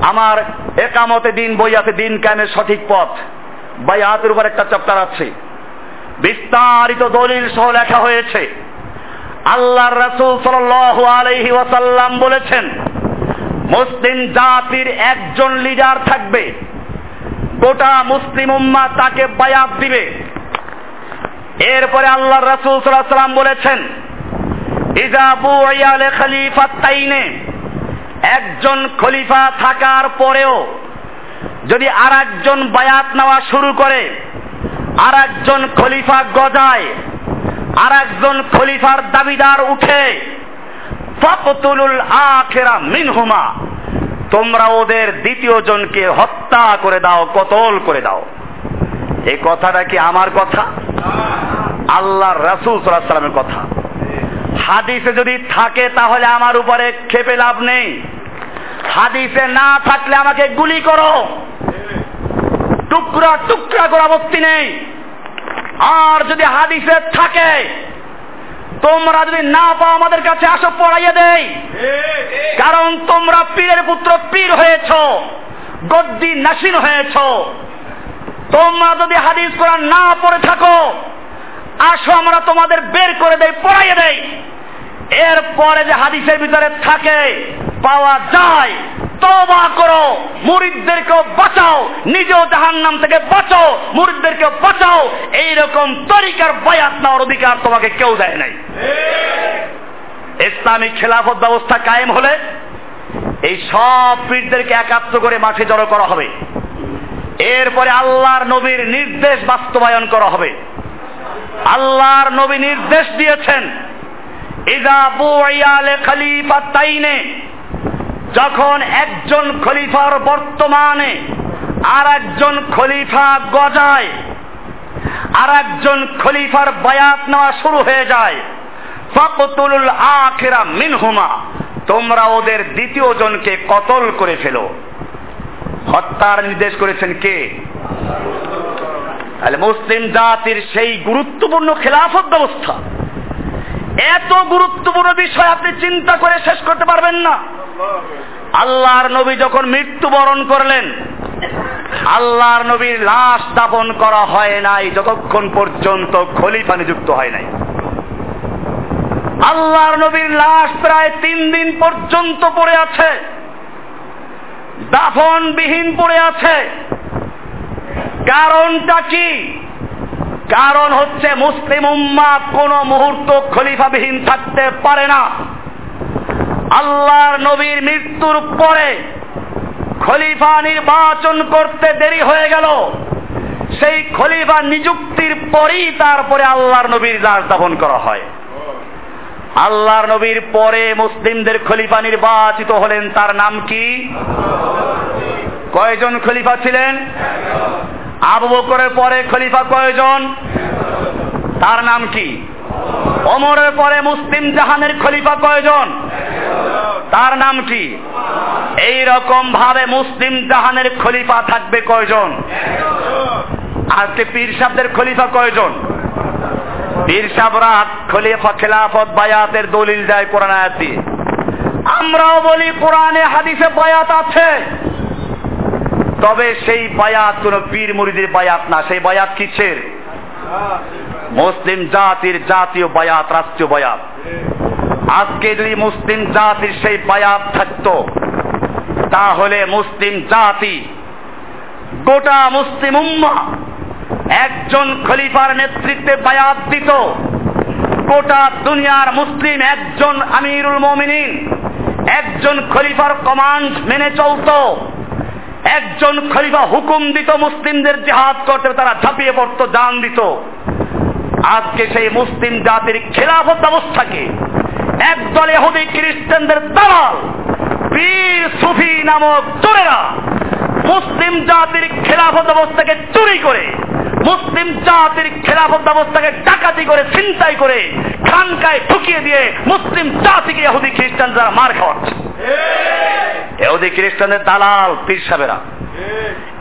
আমার একামতে দিন বই আছে দিন কায়েমের সঠিক পথ। বায়াতের উপর একটা চ্যাপ্টার আছে। বিস্তারিত দলিল সহ লেখা হয়েছে। আল্লাহর রাসূল আলাইহি ওয়াসাল্লাম বলেছেন, মুসলিম জাতির একজন লিডার থাকবে। গোটা মুসলিম উম্মা তাকে বায়াত দিবে। এরপরে আল্লাহ রাসূল সাল্লাল্লাহু বলেছেন ইজা বুয়ালে খলিফা তাইনে একজন খলিফা থাকার পরেও যদি আর একজন বায়াত নেওয়া শুরু করে আর একজন খলিফা গজায় আর একজন খলিফার দাবিদার উঠে, ফকতুলুল আখেরা মিনহুমা তোমরা ওদের দ্বিতীয় জনকে হত্যা করে দাও, কতল করে দাও। এই কথাটা কি আমার কথা? আল্লাহ রাসুল সাল্লামের কথা। হাদিসে যদি থাকে, তাহলে আমার উপরে খেপে লাভ নেই। হাদিসে না থাকলে আমাকে গুলি করো। টুকরা টুকরা করা আপত্তি নেই। আর যদি হাদিসে থাকে তোমরা যদি না পাও আমাদের কাছে আসো, পড়াইয়ে দেই। কারণ তোমরা পীরের পুত্র পীর হয়েছ, গদ্দি নাসিন হয়েছ। তোমরা যদি হাদিস কোরআন না পড়ে থাকো, আসো আমরা তোমাদের বের করে দেই, পড়াইয়ে দেই। এরপরে যে হাদিসের ভিতরে থাকে পাওয়া যায়। তবা করো, মুরিদদেরকেও বাঁচাও, নিজেও জাহান নাম থেকে বাঁচাও মুরিদদেরকে বাঁচাও। এইরকম তরিকার বয়াত নেওয়ার অধিকার তোমাকে কেউ দেয় নাই। ইসলামিক খেলাফত ব্যবস্থা কায়েম হলে এই সব পীরদেরকে একাত্র করে মাঠে জড়ো করা হবে। এরপরে আল্লাহর নবীর নির্দেশ বাস্তবায়ন করা হবে। আল্লাহর নবী নির্দেশ দিয়েছেন ইজা বুয়ালে খলিফা তাইনে যখন একজন খলিফার বর্তমানে আর একজন খলিফা গজায় আর একজন খলিফার বায়াত নেওয়া শুরু হয়ে যায় ফকতুল আখেরা মিনহুমা, তোমরা ওদের দ্বিতীয় জনকে কতল করে ফেলো। হত্যার নির্দেশ করেছেন কে? তাহলে মুসলিম জাতির সেই গুরুত্বপূর্ণ খেলাফত ব্যবস্থা। এত গুরুত্বপূর্ণ বিষয় আপনি চিন্তা করে শেষ করতে পারবেন না। আল্লাহর নবী যখন মৃত্যুবরণ করলেন, আল্লাহর নবীর লাশ দাপন করা হয় নাই, যতক্ষণ পর্যন্ত খলিফা নিযুক্ত হয় নাই। আল্লাহর নবীর লাশ প্রায় তিন দিন পর্যন্ত পড়ে আছে দাফন বিহীন পড়ে আছে। কারণটা কি? কারণ হচ্ছে মুসলিম উম্মা কোন মুহূর্ত খলিফাবিহীন থাকতে পারে না। আল্লাহর নবীর মৃত্যুর পরে খলিফা নির্বাচন করতে দেরি হয়ে গেল। সেই খলিফা নিযুক্তির পরেই তারপরে আল্লাহর নবীর লাশ দাফন করা হয়। আল্লাহর নবীর পরে মুসলিমদের খলিফা নির্বাচিত হলেন, তার নাম কি? কয়জন খলিফা ছিলেন? আবু বকরের পরে খলিফা কয়জন? তার নাম কি? অমরের পরে মুসলিম জাহানের খলিফা কয়জন? তার নাম কি? এই রকম ভাবে মুসলিম জাহানের খলিফা থাকবে কয়জন? আজকে পীর সাহেবদের খলিফা কয়জন? পীর সাহেবরা খলিফা খেলাফত বায়াতের দলিল দেয় কোরআন আয়াত আমরাও বলি কোরআনে হাদিসে বায়াত আছে। তবে সেই বায়াত কোন পীর মুরিদের বায়াত না, সেই বায়াত কিসের? মুসলিম জাতির জাতীয় বায়াত, রাষ্ট্রীয় বায়াত। আজকে যদি মুসলিম জাতির সেই বায়াত থাকতো, তাহলে মুসলিম জাতি গোটা মুসলিম উম্মা একজন খলিফার নেতৃত্বে বায়াত দিত। গোটা দুনিয়ার মুসলিম একজন আমিরুল মমিনিন, একজন খলিফার কমান্ড মেনে চলত, একজন খলিফা হুকুম দিত মুসলিমদের জেহাদ করতে, তারা ঝাঁপিয়ে পড়তো, জান দিত। আজকে সেই মুসলিম জাতির খেলাফত ব্যবস্থাকে একদল এহুদি খ্রিস্টানদের দালাল বীর সুফি নামক চোরেরা মুসলিম জাতির খেলাফত ব্যবস্থাকে চুরি করে, মুসলিম জাতির খেলাফত ব্যবস্থাকে ডাকাতি করে চিন্তাই করে, খানকায় ঢুকিয়ে দিয়ে মুসলিম জাতিকে এহুদি খ্রিস্টান যারা মার খাওয়াচ্ছে। এহুদি খ্রিস্টানদের দালাল পীর সাহেবেরা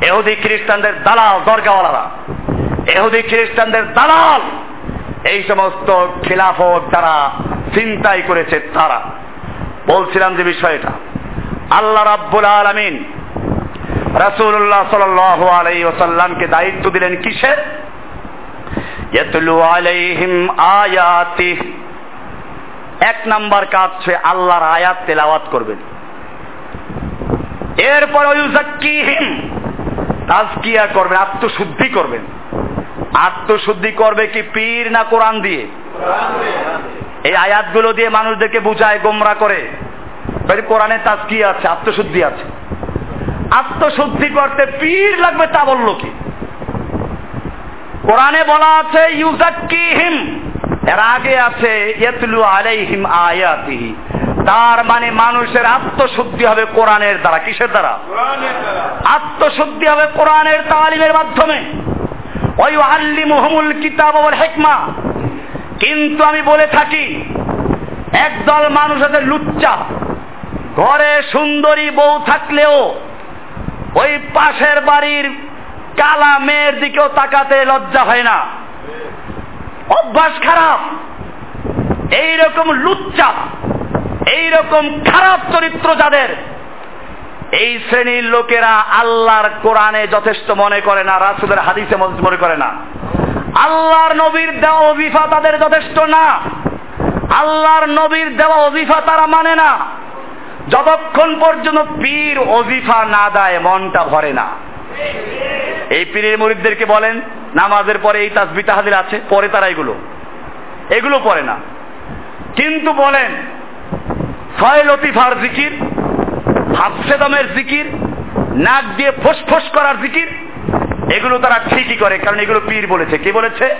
এহুদি খ্রিস্টানদের দালাল দরগাওয়ালারা এহুদি খ্রিস্টানদের দালাল এই সমস্ত খিলাফত তারা চিন্তাই করেছে তারা। বলছিলাম যে বিষয়টা আল্লাহ রাব্বুল আলমিন রাসূলুল্লাহ সাল্লাল্লাহু আলাইহি ওয়াসাল্লামকে দায়িত্ব দিলেন কিসের? ইয়াতলু আলাইহিম আয়াতি। এক নাম্বার কাজ হচ্ছে আল্লাহর আয়াত তেলাওয়াত করবেন। এরপর ইউজাক্কিহিম তাজকিয়া করবেন, আত্মশুদ্ধি করবেন। আত্মশুদ্ধি করবে কি পীর না কোরআন দিয়ে? এই আয়াতগুলো দিয়ে মানুষদেরকে বুঝায় গোমরা করে। কোরআনে তাজকিয়া আছে আত্মশুদ্ধি আছে। আত্মশুদ্ধি করতে পীর লাগবে তা বলল কি? কোরআনে বলা আছে ইউজাক্কিহিম। এর আগে আছে ইয়াতলু আলাইহিম আয়াতিহি। তার মানে মানুষের আত্মশুদ্ধি হবে কোরআনের দ্বারা। কিসের দ্বারা। আত্মশুদ্ধি হবে কোরআনের তালিমের মাধ্যমে। কিন্তু আমি বলে থাকি, একদল মানুষ আছে লুচ্চা। ঘরে সুন্দরী বউ থাকলেও ওই পাশের বাড়ির কালা মেয়ের দিকেও তাকাতে লজ্জা হয় না। অভ্যাস খারাপ। এইরকম লুচ্চা, এইরকম খারাপ চরিত্র যাদের এই শ্রেণির লোকেরা আল্লাহর কোরআনে যথেষ্ট মনে করে না, রাসুলের হাদিসে মনে করে না। আল্লাহর নবীর দেওয়া অভিফা তাদের যথেষ্ট না। আল্লাহর নবীর দেওয়া অভিফা তারা মানে না। যতক্ষণ পর্যন্ত পীর অজিফা না দেয়, মনটা ভরে না। এই পীরের মরিদদেরকে বলেন, নামাজের পরে এই তাসবি তাহাদের আছে, পরে তারা এগুলো। এগুলো পড়ে না। কিন্তু বলেন, ছয় লতিফার জিকির হাফসে দমের জিকির, নাক দিয়ে ফোস করার জিকির, এগুলো তারা ঠিকই করে, কারণ এগুলো পীর বলেছে। কে বলেছে?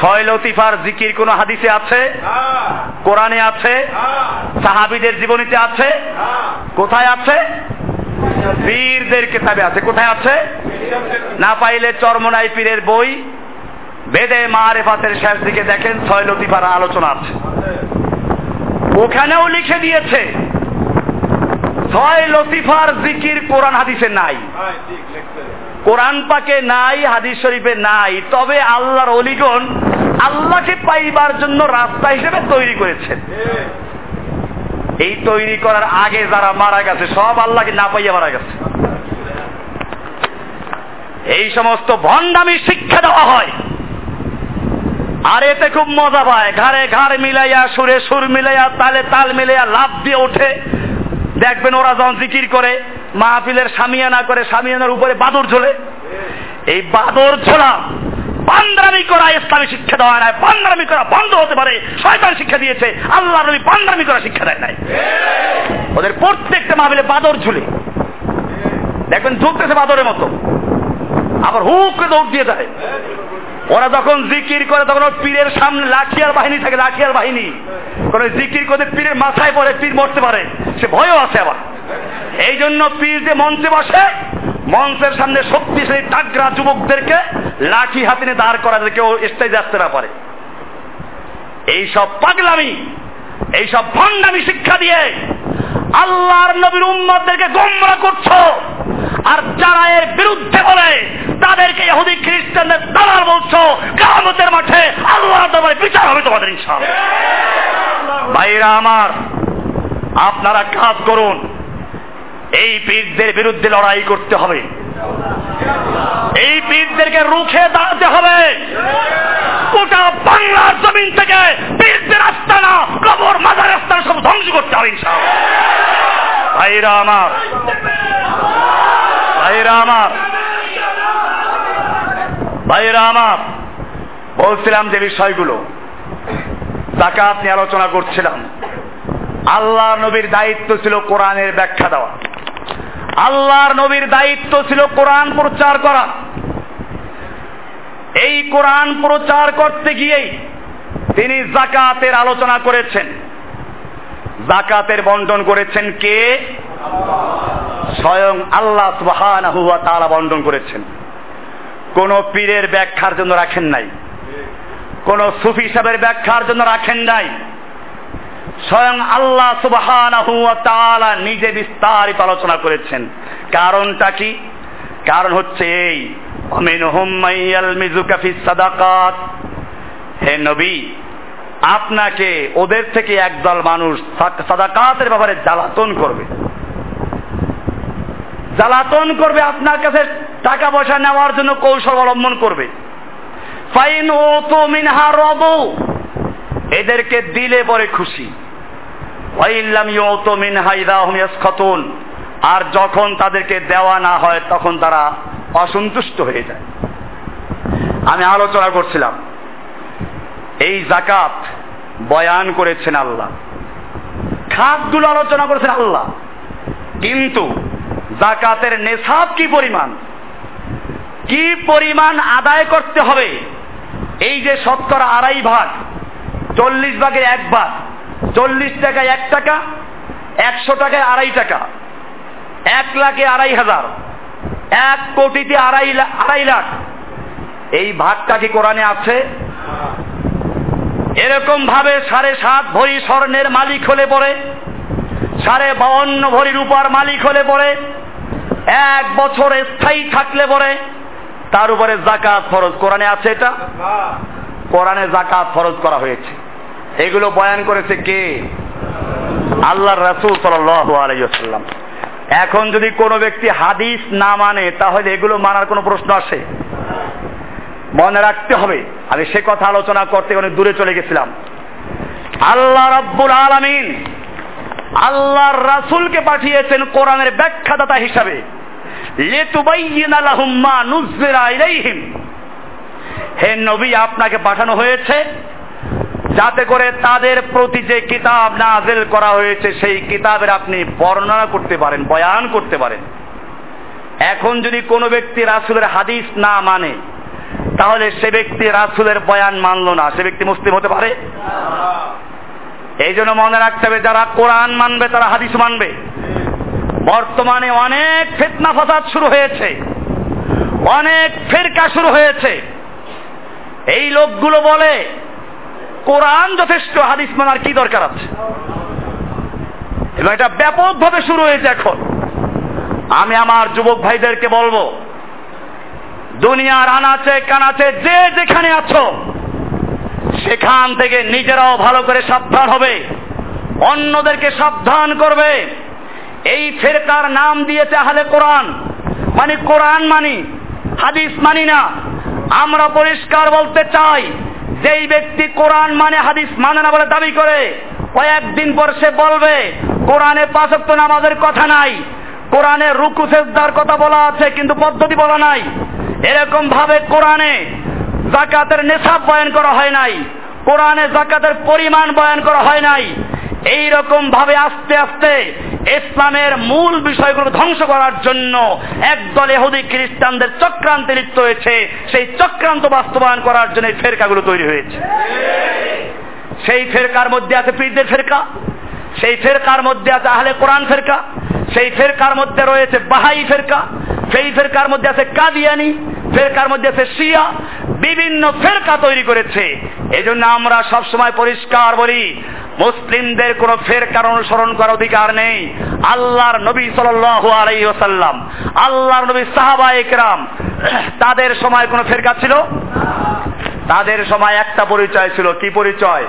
ছয় লতিফার জিকির কোন হাদিসে আছে? কোরআনে আছে? সাহাবিদের জীবনীতে আছে? কোথায় আছে? পীরদের কেতাবে আছে। কোথায় আছে? না পাইলে চরমনাই পীরের বই, বেদে মারেফাতের শেষ দিকে দেখেন ছয় লতিফার আলোচনা আছে। ওখানেও লিখে দিয়েছে। ছয় লতিফার জিকির কোরআন হাদিসে নাই। কোরআন পাকে নাই হাদিস শরীফে নাই তবে আল্লাহর অলিগণ আল্লাহকে পাইবার জন্য রাস্তা হিসেবে তৈরি করেছেন। এই তৈরি করার আগে যারা মারা গেছে সব আল্লাহকে না পাইয়া মারা গেছে। এই সমস্ত ভণ্ডামি শিক্ষা দেওয়া হয়। আর এতে খুব মজা পায়। ঘাড়ে ঘাড় মিলাইয়া সুরে সুর মিলাইয়া তালে তাল মিলাইয়া লাভ দিয়ে ওঠে। দেখবেন ওরা যখন জিকির করে, মাহফিলের সামিয়ানা করে, সামিয়ানার উপরে বাদর ঝোলে। এই বাদর ঝোলা পান্ডামি করা ইসলামী শিক্ষা দেওয়া নাই পান্ডামি করা বন্ধ হতে পারে, শয়তান শিক্ষা দিয়েছে, আল্লাহ নবী পান্ডামি করা শিক্ষা দেয় নাই। ওদের প্রত্যেকটা মাহফিলে বাদর ঝুলে। দেখবেন ঝুলতেছে বাদরের মতো। আবার হুক দৌড় দিয়ে দেয় ওরা যখন জিকির করে, তখন পীরের সামনে লাঠিয়ার বাহিনী থাকে, লাঠিয়ার বাহিনী। কোন জিকির করে পীরের মাথায় পড়ে, পীর মরতে পারে। সে ভয়ও আছে আবার। এই জন্য পীর যে মঞ্চে বসে, মঞ্চের সামনে শক্তিশালী টাকরা যুবকদেরকে লাঠি হাতে নিয়ে দাঁড় করা কেউ স্টেজে আসতে না পারে। এইসব পাগলামি, এইসব ভণ্ডামি শিক্ষা দিয়ে আল্লাহর নবীর উম্মতদেরকে গোমরা করছ। আর যারা এর বিরুদ্ধে বলে তাদেরকে ইহুদি খ্রিস্টানদের দালাল বলছো কামতের মাঠে আল্লাহর দরবারে বিচার হবে তোমাদের ইনশাআল্লাহ। ভাইরা আমার, আপনারা কাজ করুন, এই পীরদের বিরুদ্ধে লড়াই করতে হবে। এই পীরদেরকে রুখে দাঁড়াতে হবে। গোটা বাংলার জমিন থেকে পীরদের আস্তানা কবর, মাজার আস্তানা সব ধ্বংস করতে হবে ভাইরা আমার ভাইরা আমার ভাইরা আমার, বলছিলাম যে বিষয়গুলো জাকাত নিয়ে আলোচনা করছিলাম। আল্লাহ নবীর দায়িত্ব ছিল কোরআনের ব্যাখ্যা দেওয়া। আল্লাহর নবীর দায়িত্ব ছিল কোরআন প্রচার করা। এই কোরআন প্রচার করতে গিয়েই তিনি জাকাতের আলোচনা করেছেন। জাকাতের বন্টন করেছেন কে? স্বয়ং আল্লাহ বন্টন করেছেন। কোন পীরের ব্যাখ্যার জন্য রাখেন নাই। কোন সুফি সাহেবের ব্যাখ্যার জন্য রাখেন নাই। স্বয়ং আল্লাহ সুবহানাহু ওয়া তাআলা নিজে বিস্তারিত আলোচনা করেছেন। কারণটা কি? কারণ হচ্ছে এই মিনহুম মাইয়াল মিজুকা ফিস সাদাকাত। হে নবী, আপনাকে ওদের থেকে একদল মানুষ সাদাকাতের ব্যাপারে জ্বালাতন করবে। জ্বালাতন করবে আপনার কাছে টাকা পয়সা নেওয়ার জন্য কৌশল অবলম্বন করবে। ফাইন ও তো মিনহা রব। এদেরকে দিলে পরে খুশি। আর যখন তাদেরকে দেওয়া না হয়, তখন তারা অসন্তুষ্ট হয়ে যায়। আমি আলোচনা করছিলাম। এই জাকাত বয়ান করেছেন আল্লাহ। খাতগুলো আলোচনা করেছেন আল্লাহ। কিন্তু জাকাতের নেশাব কি পরিমাণ? কি পরিমাণ আদায় করতে হবে? এই যে শতকরা আড়াই ভাগ, চল্লিশ ভাগের এক ভাগ, চল্লিশ টাকায় এক টাকা, একশো টাকায় আড়াই টাকা, এক লাখে আড়াই হাজার, এক কোটিতে আড়াই আড়াই লাখ। এই ভাগটা কি কোরআনে আছে? এরকম ভাবে সাড়ে সাত ভরি স্বর্ণের মালিক হলে পড়ে সাড়ে বাউন্ন ভরি রূপার মালিক হলে পড়ে এক বছর স্থায়ী থাকলে পরে তার উপরে জাকাত ফরজ। কোরআনে আছে এটা? কোরআনে জাকাত ফরজ করা হয়েছে। এগুলো বয়ান করেছে কে? আল্লাহ রাসুল সাল্লাম এখন যদি কোনো ব্যক্তি হাদিস না মানে তাহলে এগুলো মানার কোনো প্রশ্ন আসে? মনে রাখতে হবে। আমি সে কথা আলোচনা করতে অনেক দূরে চলে গেছিলাম। আল্লাহ রাব্বুল আলামিন আল্লাহর রাসূলকে পাঠিয়েছেন কোরআনের ব্যাখ্যাদাতা হিসাবে। হে নবী, আপনাকে পাঠানো হয়েছে যাতে করে তাদের প্রতি যে কিতাব নাজিল করা হয়েছে, সেই কিতাবের আপনি বর্ণনা করতে পারেন, বয়ান করতে পারেন। এখন যদি কোনো ব্যক্তি রাসুলের হাদিস না মানে তাহলে সে ব্যক্তি রাসূলের বয়ান মানলো না। সে ব্যক্তি মুসলিম হতে পারে? এই জন্য মনে রাখতে হবে, যারা কোরআন মানবে, তারা হাদিস মানবে। বর্তমানে অনেক ফেতনা ফসাদ শুরু হয়েছে। অনেক ফেরকা শুরু হয়েছে। এই লোকগুলো বলে, কোরআন যথেষ্ট, হাদিস মানার কি দরকার আছে? এবং এটা ব্যাপকভাবে শুরু হয়েছে এখন। আমি আমার যুবক ভাইদেরকে বলব, দুনিয়ার আনাচে কানাচে যে যেখানে আছো, সেখান থেকে নিজেরাও ভালো করে সাবধান হবে। অন্যদেরকে সাবধান করবে। এই ফেরকার নাম দিয়েছে আহলে কোরআন। মানে কোরআন মানি, হাদিস মানি না। আমরা পরিষ্কার বলতে চাই, যেই ব্যক্তি কোরআন মানে হাদিস মানে না বলে দাবি করে, কয়েকদিন পর সে বলবে, কোরআনে পাঁচক্ত নামাজের কথা নাই, কোরআনে রুকু সেজদার কথা বলা আছে, কিন্তু পদ্ধতি বলা নাই। এরকম ভাবে কোরআনে জাকাতের নেশাব বয়ান করা হয় নাই, কোরআনে জাকাতের পরিমাণ বয়ান করা হয় নাই। এই রকম ভাবে আস্তে আস্তে ইসলামের মূল বিষয়গুলো ধ্বংস করার জন্য একদল এহুদি খ্রিস্টানদের চক্রান্তে লিপ্ত হয়েছে। সেই চক্রান্ত বাস্তবায়ন করার জন্য এই ফেরকাগুলো তৈরি হয়েছে। সেই ফেরকার মধ্যে আছে পীরদের ফেরকা, সেই ফেরকার মধ্যে আছে আহলে কোরআন ফেরকা, সেই ফেরকার মধ্যে রয়েছে বাহাই ফেরকা, সেই ফেরকার মধ্যে আছে কাদিয়ানি, ফেরকার মধ্যে আছে শিয়া, বিভিন্ন ফেরকা তৈরি করেছে। এজন্য আমরা সবসময় পরিষ্কার বলি মুসলিমদের কোন ফেরকার অনুসরণ করার অধিকার নেই। আল্লাহর নবী সাল্লাল্লাহু আল্লাহর নবী সাহাবা একরাম, তাদের সময় কোন ফেরকা ছিল? তাদের সময় একটা পরিচয় ছিল। কি পরিচয়?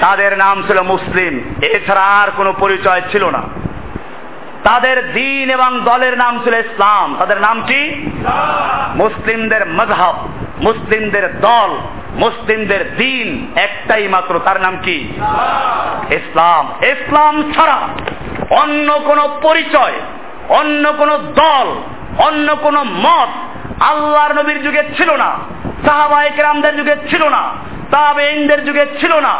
তাদের নাম ছিল মুসলিম। এছাড়া আর কোনো পরিচয় ছিল না। তাদের দিন এবং দলের নাম ছিল ইসলাম। তাদের নাম কি? মুসলিমদের মজহব মুসলিমদের দল, মুসলিমদের দিন একটাই মাত্র, তার নাম কি? ইসলাম। ইসলাম ছাড়া অন্য কোন পরিচয়, অন্য কোন দল, অন্য কোন মত আল্লাহর নবীর যুগে ছিল না সাহাবাহিক রামদের যুগে ছিল না তাবেইনদের যুগে ছিল না,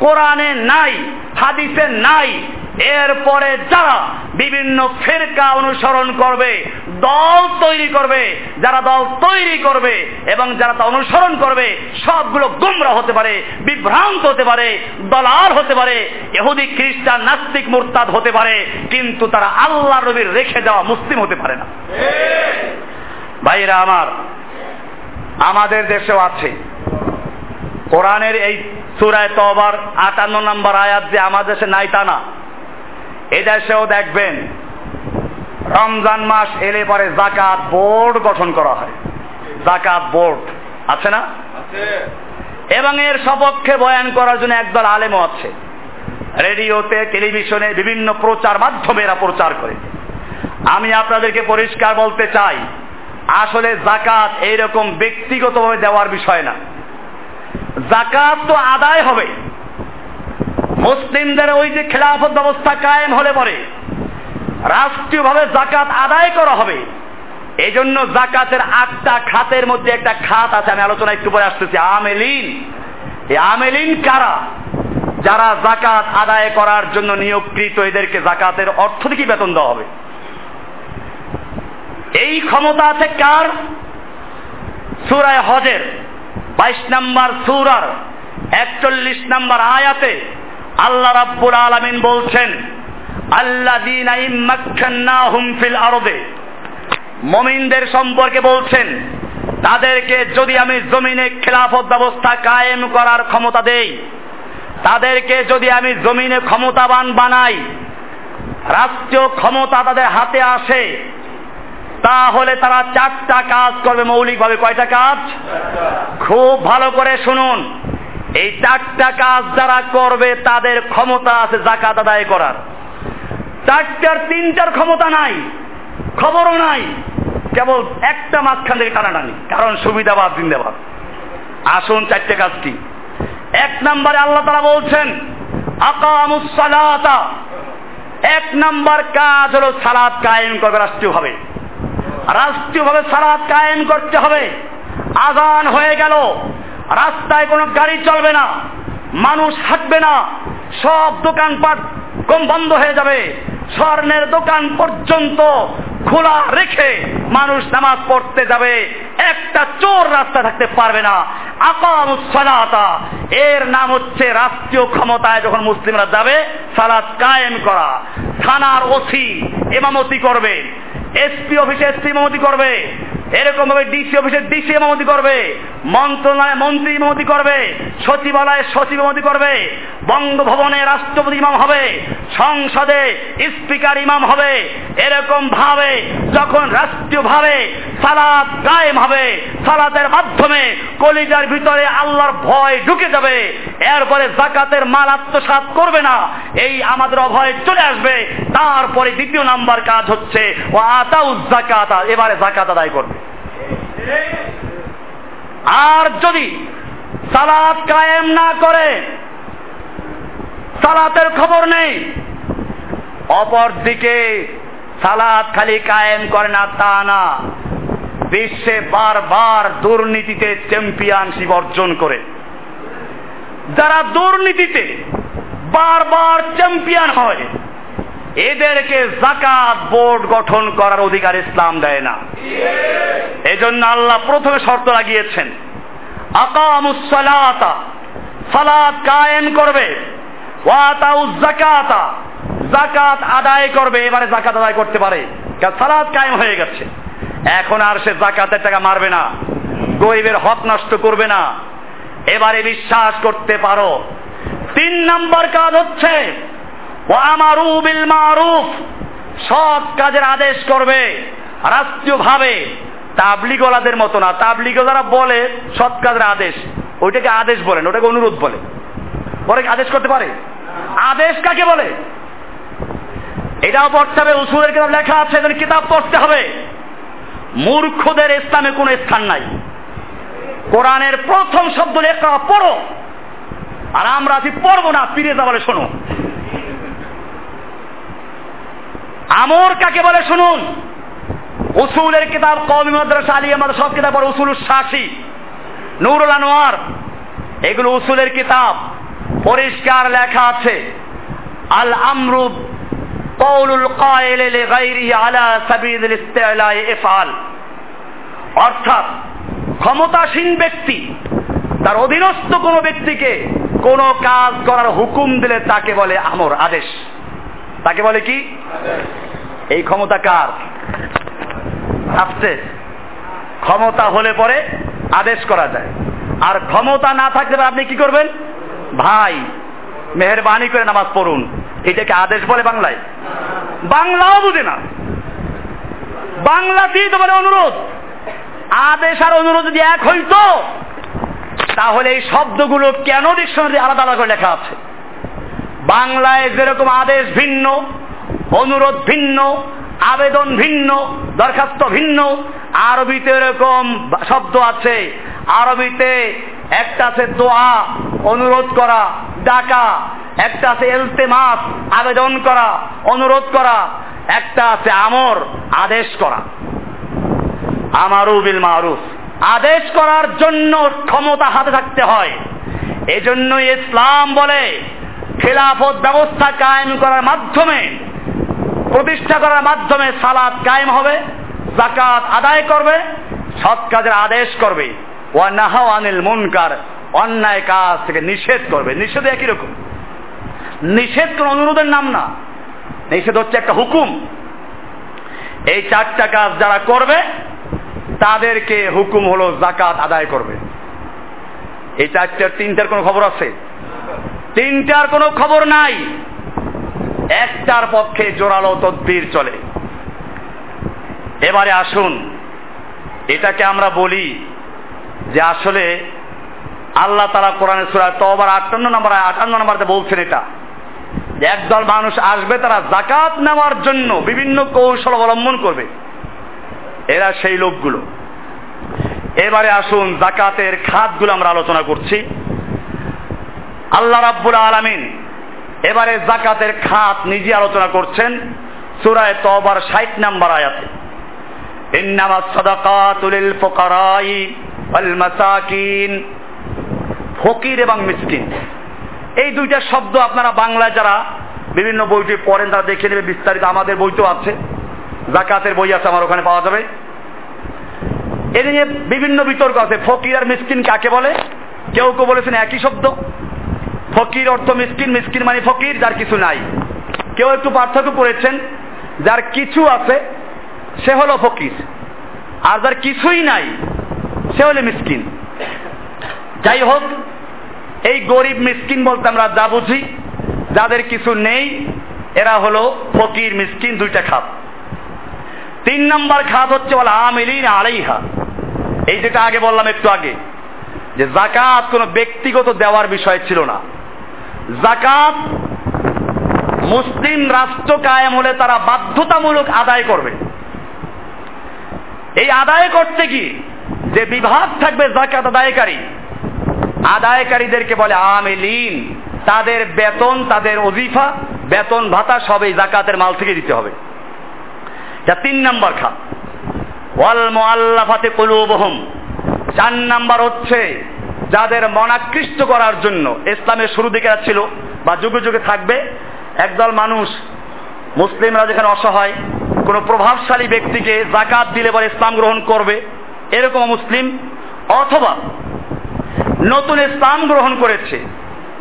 কোরআনে নাই, হাদিসে নাই এরপরে যারা বিভিন্ন ফেরকা অনুসরণ করবে, দল তৈরি করবে, যারা দল তৈরি করবে এবং যারা তা অনুসরণ করবে, সবগুলো গুমরা হতে পারে, বিভ্রান্ত হতে পারে, দলাল হতে পারে এহুদি খ্রিস্টান, নাস্তিক, মুরতাদ হতে পারে, কিন্তু তারা আল্লাহ নবীর রেখে দেওয়া মুসলিম হতে পারে না। ভাইরা আমার, আমাদের দেশেও আছে। কোরআনের এই সুরায় তবার আটান্ন নম্বর আয়াত যে আমাদের দেশে নাই তা না। এদেশেও দেখবেন রমজান মাস এলে পরে জাকাত বোর্ড গঠন করা হয়। জাকাত বোর্ড আছে না? এবং এর সপক্ষে বয়ান করার জন্য একদল আলেমও আছে। রেডিওতে টেলিভিশনে বিভিন্ন প্রচার মাধ্যমে এরা প্রচার করে। আমি আপনাদেরকে পরিষ্কার বলতে চাই আসলে জাকাত এইরকম ব্যক্তিগতভাবে দেওয়ার বিষয় না। জাকাত তো আদায় হবে মুসলিমদের ওই যে খেলাফত ব্যবস্থা কায়েম হলে পরে রাষ্ট্রীয়ভাবে জাকাত আদায় করা হবে এই জন্য জাকাতের আটটা খাতের মধ্যে একটা খাত আছে, আমি আলোচনা একটু পরে আসতেছি। আমেলিন। এই আমেলিন কারা? যারা জাকাত আদায় করার জন্য নিয়োগকৃত, এদেরকে জাকাতের অর্থ থেকে বেতন দেওয়া হবে। এই ক্ষমতা আছে কার? সুরায় হজের, বাইশ নাম্বার সুরার, একচল্লিশ নাম্বার আয়াতে আল্লাহ রাব্বুল আলামিন বলছেন আল্লাহ ফিল আরদে। মমিনদের সম্পর্কে বলছেন, তাদেরকে যদি আমি জমিনে খেলাফত ব্যবস্থা কায়েম করার ক্ষমতা দেই, তাদেরকে যদি আমি জমিনে ক্ষমতাবান বানাই, রাষ্ট্রীয় ক্ষমতা তাদের হাতে আসে, তাহলে তারা চারটা কাজ করবে মৌলিকভাবে। কয়টা কাজ? খুব ভালো করে শুনুন। এই চারটা কাজ যারা করবে, তাদের ক্ষমতা আছে জাকাত আদায় করার। চারটার তিনটার ক্ষমতা নাই, খবরও নাই, কেবল একটা মাঝখান থেকে টানাটানি, কারণ সুবিধাবাদ জিন্দাবাদ আসুন, চারটে কাজ কি? এক নম্বরে আল্লাহ তারা বলছেন আকামুসালাতা এক নাম্বার কাজ হলো সালাদ কায়েম করবে রাষ্ট্রীয়ভাবে। রাষ্ট্রীয়ভাবে সালাদ কায়েম করতে হবে। আজান হয়ে গেল। রাস্তায় কোনো গাড়ি চলবে না, মানুষ হাঁটবে না, সব দোকানপাট কম বন্ধ হয়ে যাবে, স্বর্ণের দোকান পর্যন্ত খোলা রেখে মানুষ নামাজ পড়তে যাবে, একটা চোর রাস্তা থাকতে পারবে না। আকাম সালাতা এর নাম হচ্ছে রাষ্ট্রীয় ক্ষমতায় যখন মুসলিমরা যাবে, সালাত কায়েম করা। থানার ওসি এমামতি করবে, এসপি অফিসে এসপি ইমামতি করবে এরকম ভাবে ডিসি অফিসে ডিসি মেমতি করবে মন্ত্রণালয়ে মন্ত্রী মেমতি করবে সচিবালয়ে সচিব মেমতি করবে, বঙ্গভবনে রাষ্ট্রপতি ইমাম হবে, সংসদে স্পিকার ইমাম হবে এরকম ভাবে যখন রাষ্ট্রীয় ভাবে সালাদ কায়েম হবে। সালাতের মাধ্যমে কলিজার ভিতরে আল্লাহর ভয় ঢুকে যাবে। এরপরে জাকাতের মাল আত্মসাত করবে না। এই আমাদের অভয় চলে আসবে। তারপরে দ্বিতীয় নাম্বার কাজ হচ্ছে ও আতাউ জাকাত এবারে জাকাত আদায় করবে। আর যদি সালাত কায়েম না করে, সালাতের খবর নেই অপর দিকে সালাত খালি কায়েম করে না, তা না। বিশ্বে বারবার দুর্নীতিতে চ্যাম্পিয়নশিপ অর্জন করে। যারা দুর্নীতিতে বারবার চ্যাম্পিয়ন হয়, এদেরকে জাকাত বোর্ড গঠন করার অধিকার ইসলাম দেয় না। এজন্য আল্লাহ প্রথমে শর্ত লাগিয়েছেন আকামুসলাতা সালাত কায়েম করবে ওয়াতাউ জাকাতা জাকাত আদায় করবে, এবারে জাকাত আদায় করতে পারে। সালাত কায়েম হয়ে গেছে। এখন আর সে জাকাতের টাকা মারবে না। গরিবের হক নষ্ট করবে না। এবারে বিশ্বাস করতে পারো। তিন নাম্বার কাজ হচ্ছে ও সৎ কাজের আদেশ করবে রাষ্ট্রীয় ভাবে তাবলিগলাদের মতো না। তাবলিগ যারা বলে সৎ কাজের আদেশ। ওইটাকে আদেশ বলেন, ওটাকে অনুরোধ বলে। পরে আদেশ করতে পারে? আদেশ কাকে বলে? এটাও পড়তে হবে, উসুলের কিতাব লেখা আছে কিতাব পড়তে হবে। মূর্খদের ইসলামে কোনো স্থান নাই। কোরআনের প্রথম শব্দ লেখা পড়ো। আর আমরা আছি, পড়ব না ফিরে যাবলে শোনো। আমর কাকে বলে শুনুন? উসুলের কিতাব কওমি মাদ্রাসা আলিয়া মাদ্রাসা সব কিতাব পড়ো উসুল শাসি নুরুল আনোয়ার। এগুলো উসুলের কিতাব। পরিষ্কার লেখা আছে। আল আমরু অর্থাৎ ক্ষমতাসীন ব্যক্তি, তার অধীনস্থ কোনো ব্যক্তিকে কোন কাজ করার হুকুম দিলে তাকে বলে আমর, আদেশ। তাকে বলে কি? এই ক্ষমতা কার? আসছে ক্ষমতা হলে পরে আদেশ করা যায়। আর ক্ষমতা না থাকলে আপনি কি করবেন? ভাই, মেহরবানি করে নামাজ পড়ুন। এটাকে আদেশ বলে বাংলায়? বাংলাও বুঝে না। বাংলাতেই তো বলে অনুরোধ। আদেশ আর অনুরোধ যদি এক হইতো, তাহলে এই শব্দগুলো কেন ডিকশনারি আলাদা আলাদা লেখা আছে? বাংলায় যেরকম আদেশ ভিন্ন, অনুরোধ ভিন্ন, আবেদন ভিন্ন, দরখাস্ত ভিন্ন, আরবিতে এরকম শব্দ আছে। আরবিতে একটা আছে দোয়া, অনুরোধ করা, ডাকা একটা আছে এলতেমাস আবেদন করা, অনুরোধ করা। একটা আছে আমর, আদেশ করা। আমারু বিল মারুফ। আদেশ করার জন্য ক্ষমতা হাতে থাকতে হয়। এজন্য ইসলাম বলে, খেলাফত ব্যবস্থা কায়েম করার মাধ্যমে, প্রতিষ্ঠা করার মাধ্যমে সালাদ কায়েম হবে জাকাত আদায় করবে, সৎ কাজের আদেশ করবে। ওয়া আনিল মুনকার, অন্যায় কাজ থেকে নিষেধ করবে। নিষেধ একই রকম। নিষেধ কোন অনুরোধের নাম না। নিষেধ হচ্ছে একটা হুকুম। এই চারটা কাজ যারা করবে, তাদেরকে হুকুম হলো জাকাত আদায় করবে। এই চারটার তিনটার কোনো খবর আছে? তিনটার কোনো খবর নাই। একটার পক্ষে জোরালো তদ্বির চলে। এবারে আসুন, এটাকে আমরা বলি যে আসলে আল্লাহ তারা কোরআনের সুরায় তবার আটান্ন নম্বর আটান্ন নম্বরতে বলছেন এটা। একদল মানুষ আসবে, তারা জাকাত নেওয়ার জন্য বিভিন্ন কৌশল অবলম্বন করবে। এরা সেই লোকগুলো। এবারে আসুন জাকাতের খাতগুলো আমরা আলোচনা করছি। আল্লাহ রাব্বুল আলামিন এবারে জাকাতের খাত নিজে আলোচনা করছেন সুরায় তবার ষাট নাম্বার আয়াতে। ইন্নামা সাদাকাতুল ফুকারাই ওয়াল মাসাকিন। ফকির এবং মিসকিন। এই দুইটা শব্দ আপনারা বাংলায় যারা বিভিন্ন বইটি পড়েন, তারা দেখে নেবে, বিস্তারিত আমাদের বইতেও আছে। জাকাতের বই আছে, আমার ওখানে পাওয়া যাবে। এ নিয়ে বিভিন্ন বিতর্ক আছে। ফকির আর মিসকিন কাকে বলে? কেউ কেউ বলেছেন একই শব্দ। ফকির অর্থ মিসকিন মিসকিন মানে ফকির, যার কিছু নাই। কেউ একটু পার্থক্য করেছেন, যার কিছু আছে, সে হলো ফকির। আর যার কিছুই নাই, সে হলে মিসকিন। যাই হোক এই গরিব মিসকিন বলতে আমরা যা বুঝি, যাদের কিছু নেই, এরা হলো ফকির মিসকিন দুইটা খাত তিন নম্বর খাত হচ্ছে বলে আমিলিন আলাইহা। এই যেটা আগে বললাম একটু আগে, যে জাকাত কোনো ব্যক্তিগত দেওয়ার বিষয় ছিল না। জাকাত মুসলিম রাষ্ট্র কায়েম হলে তারা বাধ্যতামূলক আদায় করবে। এই আদায় করতে কি যে বিভাগ থাকবে জাকাত আদায়কারী আদায়কারীদেরকে বলে আমেলিন। তাদের বেতন, তাদের অজিফা, বেতন ভাতা সবই জাকাতের মাল থেকে দিতে হবে। যা তিন নাম্বার খাত। ওয়াল মোয়াল্লাফাতে কুলুবহুম। চার নাম্বার হচ্ছে যাদের মনাকৃষ্ট করার জন্য ইসলামের শুরু দিকে ছিল বা যুগে যুগে থাকবে, একদল মানুষ মুসলিমরা যেখানে অসহায়, কোনো প্রভাবশালী ব্যক্তিকে জাকাত দিলে পরে ইসলাম গ্রহণ করবে, এরকম মুসলিম, অথবা নতুন ইসলাম গ্রহণ করেছে।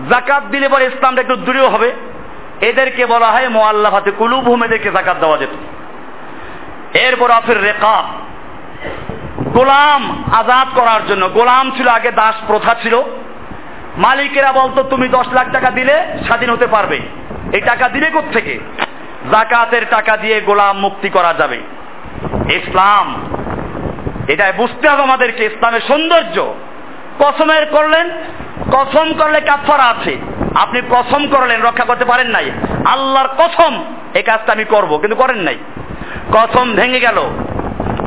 জাকাত দিলে পরে ইসলামটা একটু দূরেও হবে। এদেরকে বলা হয় মোয়াল্লাফাতে কুলুবহুম, এদেরকে জাকাত দেওয়া যেত। এরপর আফির রেকাব। গোলাম আজাদ করার জন্য, গোলাম ছিল আগে দাস প্রথা ছিল। মালিকেরা বলতো, তুমি দশ লাখ টাকা দিলে স্বাধীন হতে পারবে। এই টাকা দিলে থেকে জাকাতের টাকা দিয়ে গোলাম মুক্তি করা যাবে। ইসলাম, এটাই বুঝতে হবে আমাদেরকে, ইসলামের সৌন্দর্য। কসমের করলেন, কসম করলে কাফারা আছে। আপনি কসম করলেন, রক্ষা করতে পারেন নাই। আল্লাহর কসম এই কাজটা আমি করব, কিন্তু করেন নাই। কসম ভেঙে গেল।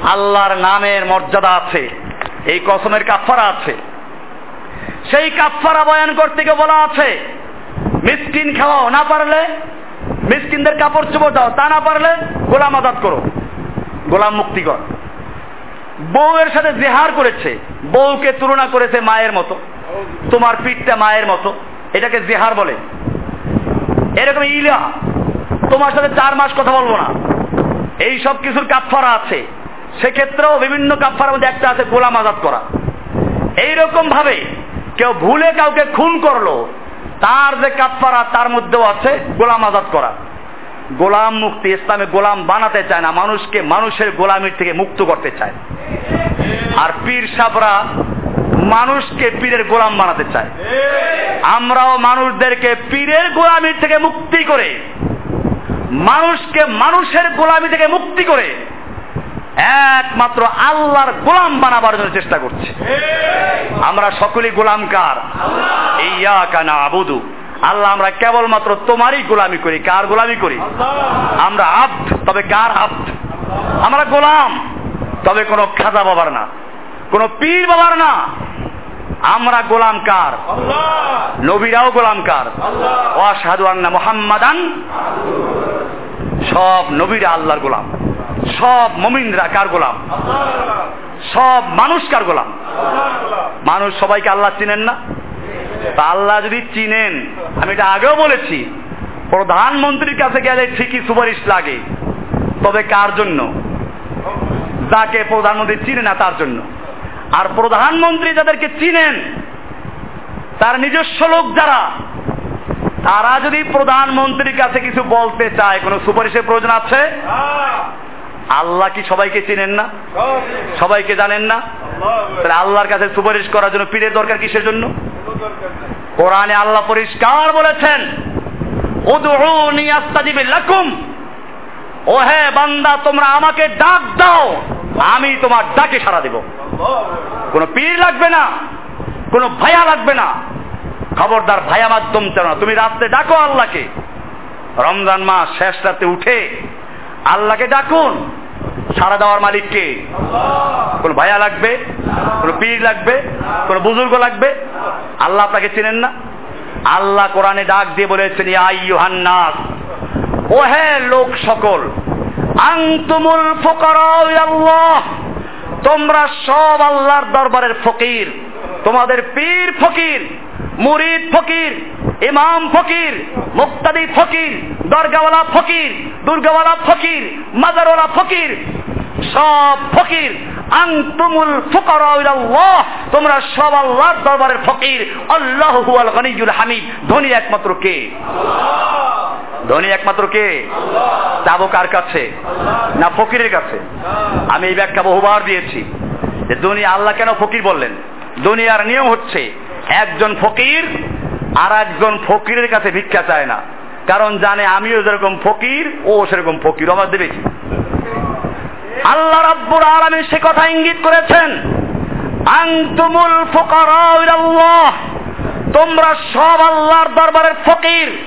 আল্লাহর নামের মর্যাদা আছে। এই কসমের কাফারা আছে। সেই কাফারা বয়ান করতে গিয়ে বলা আছে, মিসকিন খাওয়াও না পারলে, মিসকিনদের কাপড় চোপড় দাও, তা না পারলে গোলাম আজাদ করো। গোলাম মুক্তি কর। বউয়ের সাথে জেহার করেছে, বউকে তুলনা করেছে মায়ের মতো। তোমার পিঠটা মায়ের মতো। এটাকে জেহার বলে। এরকম ইলা, তোমার সাথে চার মাস কথা বলব না। এই সব কিছুর কাফারা আছে। সেক্ষেত্রেও বিভিন্ন কাফার মধ্যে একটা আছে গোলাম আজাদ করা। এইরকম ভাবে কেউ ভুলে কাউকে খুন করল, তার যে কাফারা তার মধ্যেও আছে গোলাম আজাদ করা। গোলাম মুক্তি ইসলামে গোলাম বানাতে চায় না, মানুষকে মানুষের গোলামির থেকে মুক্ত করতে চায়। আর পীর সাবরা মানুষকে পীরের গোলাম বানাতে চায়। আমরাও মানুষদেরকে পীরের গোলামির থেকে মুক্তি করে, মানুষকে মানুষের গোলামি থেকে মুক্তি করে, একমাত্র আল্লাহর গোলাম বানাবার জন্য চেষ্টা করছে। আমরা সকলেই গোলাম কার ইয়া কানা আবুদু। আল্লাহ আমরা কেবলমাত্র তোমারই গোলামি করি। কার গোলামি করি? আমরা আব্দ তবে কার আব্দ? আমরা গোলাম তবে কোন খাজা বাবার না। কোন পীর বাবার না। আমরা গোলাম কার? নবীরাও গোলাম কার? ওয়াশহাদু আন্না মুহাম্মাদান সব নবীরা আল্লাহর গোলাম। সব মমিনরা কার গোলাম? সব মানুষ কার গোলাম। মানুষ সবাইকে আল্লাহ চিনেন না? তা আল্লাহ যদি চিনেন, আমি এটা আগেও বলেছি, প্রধানমন্ত্রীর কাছে গেলে ঠিকই সুপারিশ লাগে। তবে কার জন্য? যাকে প্রধানমন্ত্রী চিনে না তার জন্য। আর প্রধানমন্ত্রী যাদেরকে চিনেন, তার নিজস্ব লোক যারা, তারা যদি প্রধানমন্ত্রীর কাছে কিছু বলতে চায়, কোনো সুপারিশের প্রয়োজন আছে? আল্লাহ কি সবাইকে চিনেন না? সবাইকে জানেন না? তাহলে আল্লাহর কাছে সুপারিশ করার জন্য পীরের দরকার কিসের জন্য? কোরআনে আল্লাহ পরিষ্কার বলেছেন লাকুম। ও হে বান্দা, তোমরা আমাকে ডাক দাও, আমি তোমার ডাকে সাড়া দেব। কোন পীর লাগবে না, কোন ভায়া লাগবে না। খবরদার ভায়া মাধ্যম না। তুমি রাত্রে ডাকো আল্লাহকে। রমজান মাস শেষ রাতে উঠে আল্লাহকে ডাকুন। সাড়া দেওয়ার মালিককে। কোন ভাইয়া লাগবে? কোন পীর লাগবে? কোন বুজুর্গ লাগবে? আল্লাহ আপনাকে চিনেন না। আল্লাহ কোরআনে ডাক দিয়ে বলেছেন আইয়ুহান্নাস ও হে লোক সকল আংতুমুল ফকরাল্লাহ তোমরা সব আল্লাহর দরবারের ফকির, তোমাদের পীর ফকির মুরিদ ফকির, ইমাম ফকির, মুক্তাদি ফকির, দরগাওয়ালা ফকির, দুর্গাওয়ালা ফকির, মাজারওয়ালা ফকির, সব ফকির। আনতুমুল ফুকারা তোমরা সব আল্লাহর দরবারের ফকির। আল্লাহু গনিয়ুল হামিদ। ধনী একমাত্র কে? ধনী একমাত্র কে? চাবো কার কাছে? না ফকিরের কাছে? আমি এই ব্যাখ্যা বহুবার দিয়েছি যে দুনিয়া আল্লাহ কেন ফকির বললেন? দুনিয়ার নিয়ম হচ্ছে একজন ফকির আর একজন ফকিরের কাছে ভিক্ষা চায় না। কারণ জানে আমিও যেরকম ফকির, ও সেরকম ফকির। আমার দেবে আল্লাহ রাব্বুল আলামিন সে কথা ইঙ্গিত করেছেন। আনতুমুল ফুকারা ইলাল্লাহ। তোমরা সব আল্লাহর দরবারের ফকির।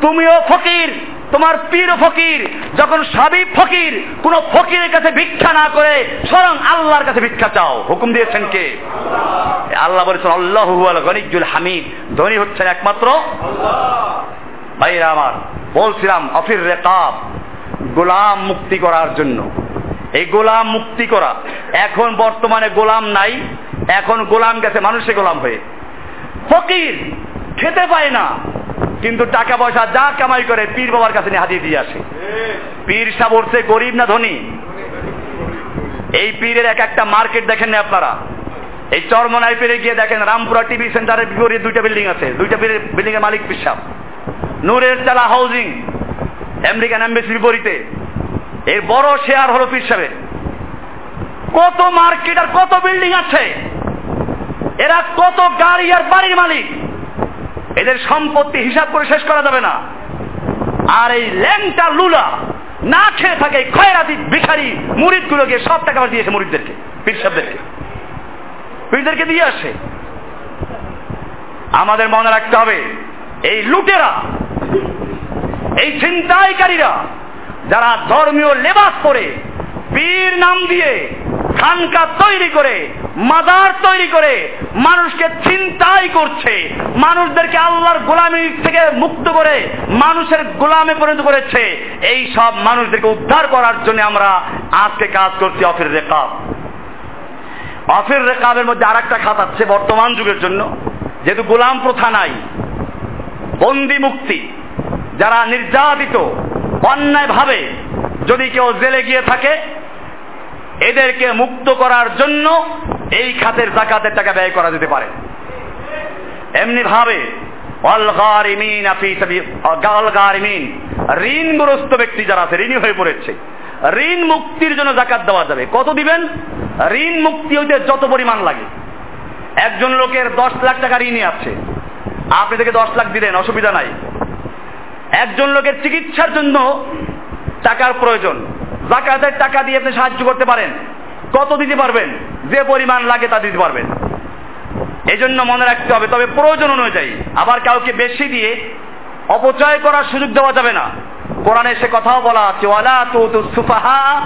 তুমিও ফকির। তোমার পীর ফকির যখন সবই ফকির, কোন ফকিরের কাছে ভিক্ষা না করে স্বয়ং আল্লাহর কাছে ভিক্ষা চাও। হুকুম দিয়েছেন কে? আল্লাহ বলেছেন, আল্লাহ গনিজুল হামিদ। ধনী হচ্ছেন একমাত্র ভাইরা আমার, বলছিলাম, অফির রেকাব, গোলাম মুক্তি করার জন্য। এই গোলাম মুক্তি করা, এখন বর্তমানে গোলাম নাই, এখন গোলাম গেছে মানুষে গোলাম হয়ে। ফকির খেতে পায় না কিন্তু টাকা পয়সা যা কামাই করে পীর বাবার কাছে নিয়ে হাতিয়ে দিয়ে আসে। পীর সাহ উঠছে গরিব না ধনী? এই পীরের এক একটা মার্কেট দেখেন না আপনারা? এই চরমনাই পেরে গিয়ে দেখেন রামপুরা টিভি সেন্টারের বিপরীতে দুইটা বিল্ডিং আছে। দুইটা বিল্ডিং এর মালিক পিসাব নূরের চালা হাউজিং, আমেরিকান এম্বাসির বিপরীতে। এর বড় শেয়ার হলো পীর সাহেবের। কত মার্কেট আর কত বিল্ডিং আছে? এরা কত গাড়ি আর বাড়ির মালিক? এদের সম্পত্তি হিসাব করে শেষ করা যাবে না। আর এই ল্যাংটা লুলা না খেয়ে থাকে খয়রাতি ভিখারি মুরিদ গুলোকে সব টাকা দিয়েছে মুরিদদেরকে, পীর সাহেবদেরকে। পীরদেরকে দিয়ে আসে। আমাদের মনে রাখতে হবে, এই লুটেরা, এই ছিনতাইকারীরা, যারা ধর্মীয় লেবাস পরে পীর নাম দিয়ে খানকা তৈরি করে, মাদার তৈরি করে মানুষকে চিন্তাই করছে। মানুষদেরকে আল্লাহর গোলামি থেকে মুক্ত করে মানুষের গোলামে পরিণত করেছে। এই সব মানুষদেরকে উদ্ধার করার জন্য আমরা আজকে কাজ করছি অফির রেকাব। অফির রেকাবের মধ্যে আর একটা খাত আছে বর্তমান যুগের জন্য। যেহেতু গোলাম প্রথা নাই, বন্দি মুক্তি, যারা নির্যাতিত, অন্যায়ভাবে যদি কেউ জেলে গিয়ে থাকে এদেরকে মুক্ত করার জন্য এই খাতের জাকাতের টাকা ব্যয় করা যেতে পারে। এমনি ভাবে ঋণগ্রস্ত ব্যক্তি যারা আছে, ঋণী হয়ে পড়েছে, ঋণ মুক্তির জন্য জাকাত দেওয়া যাবে। কত দিবেন? ঋণ মুক্তি হইতে যত পরিমাণ লাগে। একজন লোকের দশ লাখ টাকা ঋণই আছে। আপনি থেকে দশ লাখ দিলেন, অসুবিধা নাই। একজন লোকের চিকিৎসার জন্য টাকার প্রয়োজন। জাকাতের টাকা দিয়ে আপনি সাহায্য করতে পারেন। কত দিতে পারবেন? যে পরিমাণ লাগে তা দিতে পারবেন। এই জন্য মনে রাখতে হবে, তবে প্রয়োজন অনুযায়ী। আবার কাউকে বেশি দিয়ে অপচয় করার সুযোগ দেওয়া যাবে না। কোরআনে সে কথাও বলা আছে, ওয়ালা তু সুফাহা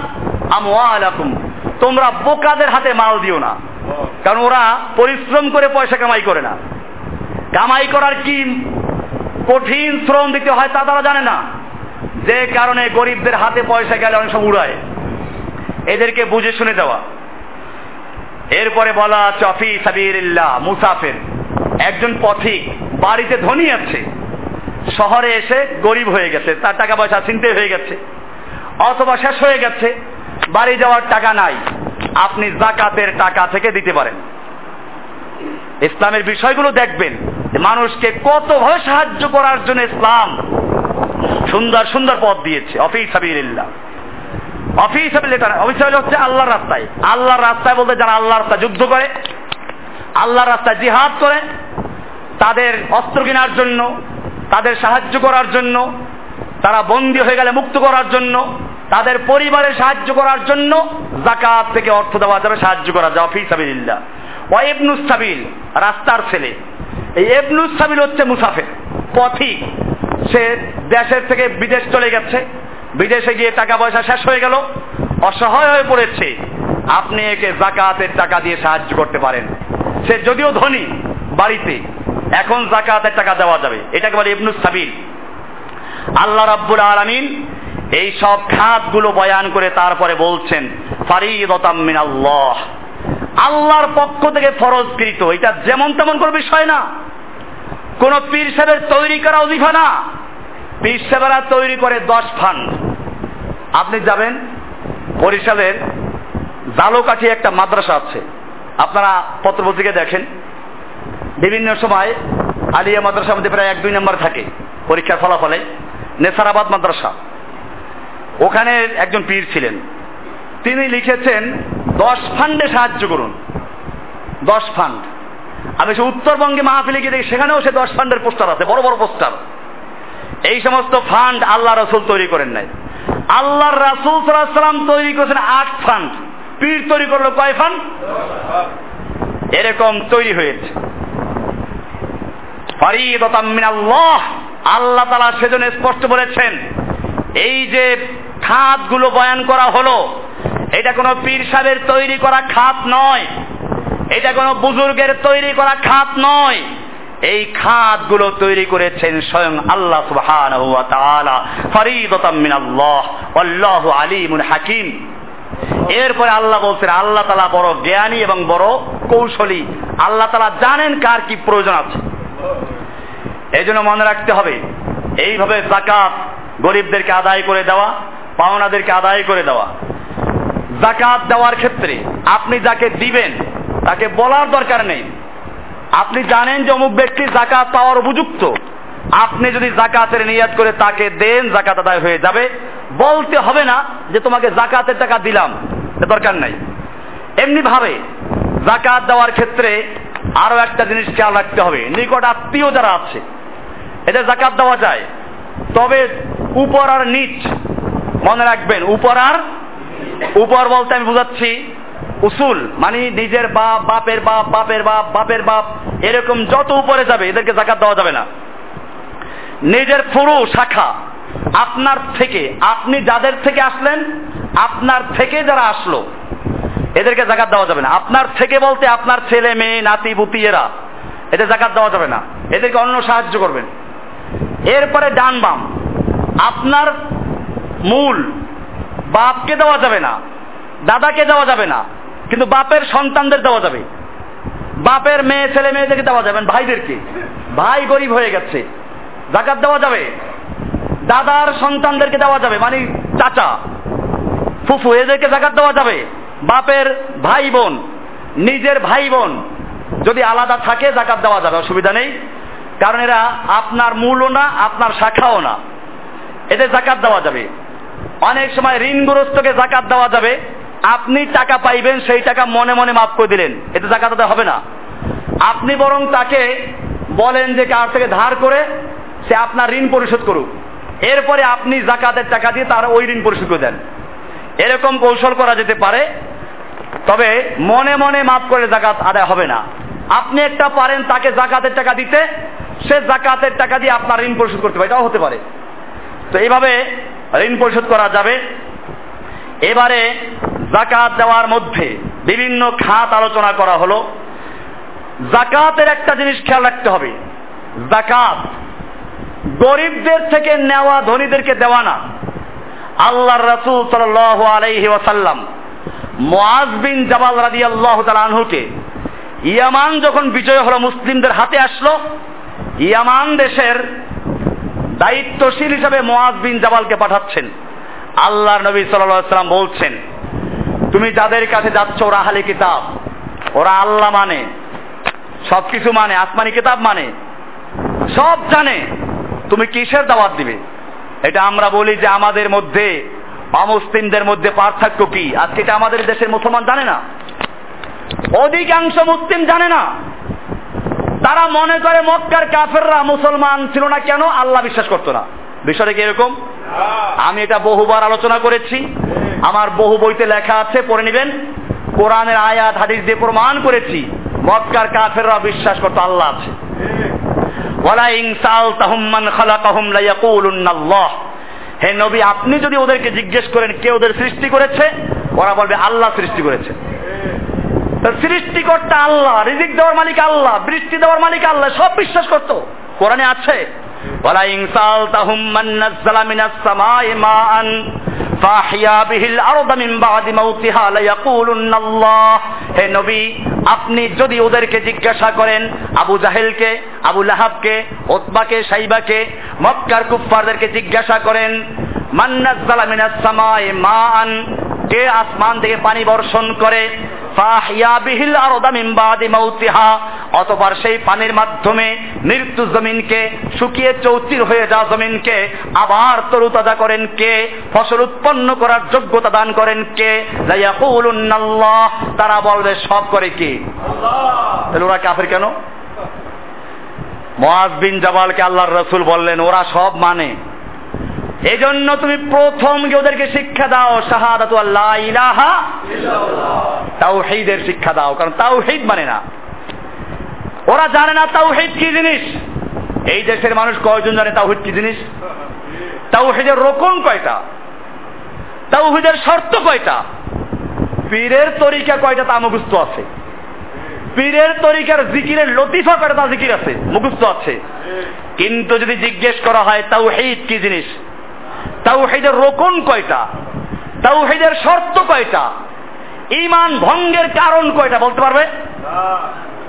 আমওয়ালাকুম। তোমরা বোকাদের হাতে মাল দিও না। কারণ ওরা পরিশ্রম করে পয়সা কামাই করে না। কামাই করার কি কঠিন শ্রম দিতে হয় তা তারা জানে না। যে কারণে গরিবদের হাতে পয়সা গেলে অনেক সময় উড়ায়। এদেরকে বুঝে শুনে দেওয়া। এরপরে বলা চফি সাবিরিল্লাহ মুসাফির। একজন পথিক বাড়িতে ধনী আছে, শহরে এসে গরিব হয়ে গেছে, তার টাকা পয়সা চিনতে হয়ে গেছে, অথবা শেষ হয়ে গেছে, বাড়ি যাওয়ার টাকা নাই, আপনি জাকাতের টাকা থেকে দিতে পারেন। ইসলামের বিষয়গুলো দেখবেন, মানুষকে কতভাবে সাহায্য করার জন্য ইসলাম সুন্দর সুন্দর পথ দিয়েছে। অফিস হাবিল্লাহ অফিস অফিস হচ্ছে আল্লাহর রাস্তায়। আল্লাহর রাস্তায় বলতে যারা আল্লাহর রাস্তায় যুদ্ধ করে, আল্লাহর রাস্তায় জিহাদ করে, তাদের অস্ত্র কেনার জন্য, তাদের সাহায্য করার জন্য, তারা বন্দী হয়ে গেলে মুক্ত করার জন্য, তাদের পরিবারের সাহায্য করার জন্য জাকাত থেকে অর্থ দেওয়া যাবে সাহায্য করা যাবে অফিস সাবিল্লাহ ও এবনুস সাবিল, রাস্তার ছেলে। এই এবনুস সাবিল হচ্ছে মুসাফের, পথিক। সে দেশের থেকে বিদেশ চলে গেছে। বিদেশে গিয়ে টাকা পয়সা শেষ হয়ে গেল। অসহায় হয়ে পড়েছে। আপনি একে জাকাতের টাকা দিয়ে সাহায্য করতে পারেন। সে যদিও ধনী বাড়িতে, এখন জাকাতের টাকা দেওয়া যাবে। এটাকে বলে ইবনুস সাবিল। আল্লাহ রাব্বুল আলামিন এই সব খাতগুলো বয়ান করে তারপরে বলছেন, ফারিদতাম মিন আল্লাহ আল্লাহর পক্ষ থেকে ফরজকৃত। এটা যেমন তেমন কোনো বিষয় না। কোন পীর সাহেবের তৈরি করা অজিফা না। পীর সাহেবেরা তৈরি করে দশ ফান্ড আপনি যাবেন, বরিশালের জালোকাঠি একটা মাদ্রাসা আছে। আপনারা পত্রপত্রিকা দেখেন। বিভিন্ন সময় আলিয়া মাদ্রাসার মধ্যে প্রায় এক দুই নম্বর থাকে পরীক্ষার ফলাফলে। নেসারাবাদ মাদ্রাসা। ওখানে একজন পীর ছিলেন। তিনি লিখেছেন, দশ ফান্ডে সাহায্য করুন। দশ ফান্ড। আমি সে উত্তরবঙ্গে মাহফিলে গিয়ে দেখি, সেখানেও সে দশ ফান্ডের পোস্টার আছে, বড় বড় পোস্টার। এই সমস্ত ফান্ড আল্লাহ রসুল তৈরি করেন নাই। আল্লাহর রাসুল সাল্লাম তৈরি করেছেন আট ফান্ড। পীর তৈরি করল কয় ফান্ড? এরকম তৈরি হয়েছে। আল্লাহ আল্লাহ তালা সেজন্য স্পষ্ট বলেছেন, এই যে খাতগুলো বয়ান করা হলো, এটা কোনো পীর সাহেবের তৈরি করা খাত নয়। এটা কোনো বুজুর্গের তৈরি করা খাত নয়। এই খাতগুলো তৈরি করেছেন স্বয়ং আল্লাহ ফরিদতাম মিনাল্লাহ আলিমুল হাকিম। এরপরে আল্লাহ বলছেন, আল্লাহ তালা বড় জ্ঞানী এবং বড় কৌশলী। আল্লাহ তালা জানেন কার কি প্রয়োজন আছে। এই জন্য মনে রাখতে হবে, এইভাবে জাকাত গরিবদেরকে আদায় করে দেওয়া, পাওনাদেরকে আদায় করে দেওয়া। জাকাত দেওয়ার ক্ষেত্রে আপনি যাকে দিবেন তাকে বলার দরকার নেই। আপনি জানেন যে অমুক ব্যক্তি জাকাত পাওয়ার উপযুক্ত। আপনি যদি জাকাতের নিয়াত করে তাকে দেন জাকাত আদায় হয়ে যাবে। বলতে হবে না যে তোমাকে জাকাতের টাকা দিলাম দরকার নাই। এমনি ভাবে জাকাত দেওয়ার ক্ষেত্রে আরও একটা জিনিস খেয়াল রাখতে হবে। নিকট আত্মীয় যারা আছে, এদের জাকাত দেওয়া যায়। তবে উপর আর নিচ মনে রাখবেন, উপর আর? উপর বলতে আমি বুঝাচ্ছি উসুল মানে নিজের বাপ, বাপের বাপ বাপের বাপ বাপের বাপ, এরকম যত উপরে যাবে এদেরকে জাকাত দেওয়া যাবে না। নিজের পুরো শাখা, আপনার থেকে, আপনি যাদের থেকে আসলেন, আপনার থেকে যারা আসলো, এদেরকে জাকাত দেওয়া যাবে না। আপনার থেকে বলতে আপনার ছেলে, মেয়ে, নাতি বুতি এরা, এদের জাকাত দেওয়া যাবে না। এদেরকে অন্য সাহায্য করবেন। এরপরে ডান বাম, আপনার মূল বাপকে দেওয়া যাবে না, দাদাকে দেওয়া যাবে না কিন্তু বাপের সন্তানদের দেওয়া যাবে। বাপের মেয়ে, ছেলে মেয়েদেরকে দেওয়া যাবেন ভাইদেরকে। ভাই গরিব হয়ে গেছে। জাকাত দেওয়া যাবে। দাদার সন্তানদেরকে দেওয়া যাবে। মানে চাচা, ফুফু, এদেরকে জাকাত দেওয়া যাবে। বাপের ভাই বোন, নিজের ভাই বোন, যদি আলাদা থাকে জাকাত দেওয়া যাবে। অসুবিধা নেই। কারণ এরা আপনার মূলও না, আপনার শাখাও না। এদের জাকাত দেওয়া যাবে। অনেক সময় ঋণগ্রস্তকে জাকাত দেওয়া যাবে। আপনি টাকা পাইবেন, সেই টাকা মনে মনে মাফ করে দিলেন। এতে জাকাত দেওয়া হবে না। আপনি বরং তাকে বলেন যে কার থেকে ধার করে সে আপনার ঋণ পরিশোধ করুক। এরপরে আপনি জাকাতের টাকা দিয়ে তার ওই ঋণ পরিশোধ করে দেন। এরকম কৌশল করা যেতে পারে, তবে মনে মনে মাফ করে জাকাত আদায় হবে না। আপনি একটা পারেন তাকে জাকাতের টাকা দিতে, সে জাকাতের টাকা দিয়ে আপনার ঋণ পরিশোধ করতে পারে। এটাও হতে পারে। তো এইভাবে ঋণ পরিশোধ করা যাবে। এবারে জাকাত দেওয়ার মধ্যে বিভিন্ন খাত আলোচনা করা হলো। জাকাতের একটা জিনিস খেয়াল রাখতে হবে। জাকাত গরিবদের থেকে নেওয়া ধনীদেরকে দেওয়া না। আল্লাহর রাসূল সাল্লাল্লাহু আলাইহি ওয়াসাল্লাম মুআজ বিন জাবাল রাদিয়াল্লাহু তাআলা আনহুকে ইয়ামান যখন বিজয় হলো মুসলিমদের হাতে আসলো, ইয়ামান দেশের দায়িত্বশীল হিসাবে মুআজ বিন জাবালকে পাঠাচ্ছেন। আল্লাহর নবী সাল্লাম বলছেন, তুমি যাদের কাছে যাচ্ছ, ওরা আহলে কিতাব। ওরা আল্লাহ মানে সবকিছু মানে আসমানি কিতাব মানে। সব জানে। তুমি কিসের দাওয়াত দিবে? এটা আমরা বলি যে আমাদের মধ্যে, অমুসলিমদের মধ্যে পার্থক্য কি? আজকে এটা আমাদের দেশের মুসলমান জানে না। অধিকাংশ মুসলিম জানে না। তারা মনে করে মক্কার কাফেররা মুসলমান ছিল না কেন? আল্লাহ বিশ্বাস করতো না। বিষয়টা কি এরকম? আমি এটা বহুবার আলোচনা করেছি। আমার বহু বইতে লেখা আছে, পড়ে নেবেন। কোরআনের আয়াত, হাদিস দিয়ে প্রমাণ করেছি। মক্কার কাফেররা বিশ্বাস করতো আল্লাহ আছে। ওয়ালা ইনসাল তাহুম্মান খালাকাহুম লা ইয়াকুলুন্নাল্লাহ হে নবী, আপনি যদি ওদেরকে জিজ্ঞেস করেন কে ওদের সৃষ্টি করেছে, ওরা বলবে, আল্লাহ সৃষ্টি করেছে। সৃষ্টিকর্তা আল্লাহ, রিজিক দেওয়ার মালিক আল্লাহ, বৃষ্টি দেওয়ার মালিক আল্লাহ, সব বিশ্বাস করতো। কোরআনে আছে। হে নবী, আপনি যদি ওদেরকে জিজ্ঞাসা করেন, আবু জাহেলকে, আবু লাহাবকে, ওতবাকে, সাইবাকে, মক্কার কুফফারদেরকে জিজ্ঞাসা করেন মান্নাজ্জালা মিনাস সামাই মাআন? কে আসমান থেকে পানি বর্ষণ করে মাউতিহা সেই পানির মাধ্যমে মৃত্যু জমিনকে শুকিয়ে চৌচির হয়ে যাওয়া জমিনকে আবার তরুতাজা করেন কে? ফসল উৎপন্ন করার যোগ্যতা দান করেন কে? তারা বলবে, সব করে কি? ওরা কাফের কেন? মোয়াজ বিন জাবালকে আল্লাহর রসুল বললেন, ওরা সব মানে। এই জন্য তুমি প্রথম গিয়ে ওদেরকে শিক্ষা দাও, শাহাদাতু আল্লাহ ইলাহা তাওহীদের শিক্ষা দাও, কারণ তাও তাওহীদ মানে না। ওরা জানে না তাওহীদ কি জিনিস। এই দেশের মানুষ কয়জন জানে তাওহীদ কি জিনিস? তাও তাওহীদের রোকন কয়টা? তাও তাওহীদের শর্ত কয়টা? পীরের তরিকা কয়টা তা মুখস্থ আছে। পীরের তরিকার জিকিরের লতিফা কয়টা তা জিকির আছে, মুখস্থ আছে। কিন্তু যদি জিজ্ঞেস করা হয় তাও তাওহীদ কি জিনিস তাওহীদের রোকন কয়টা? তাওহীদের শর্ত কয়টা? ইমান ভঙ্গের কারণ কয়টা বলতে পারবে?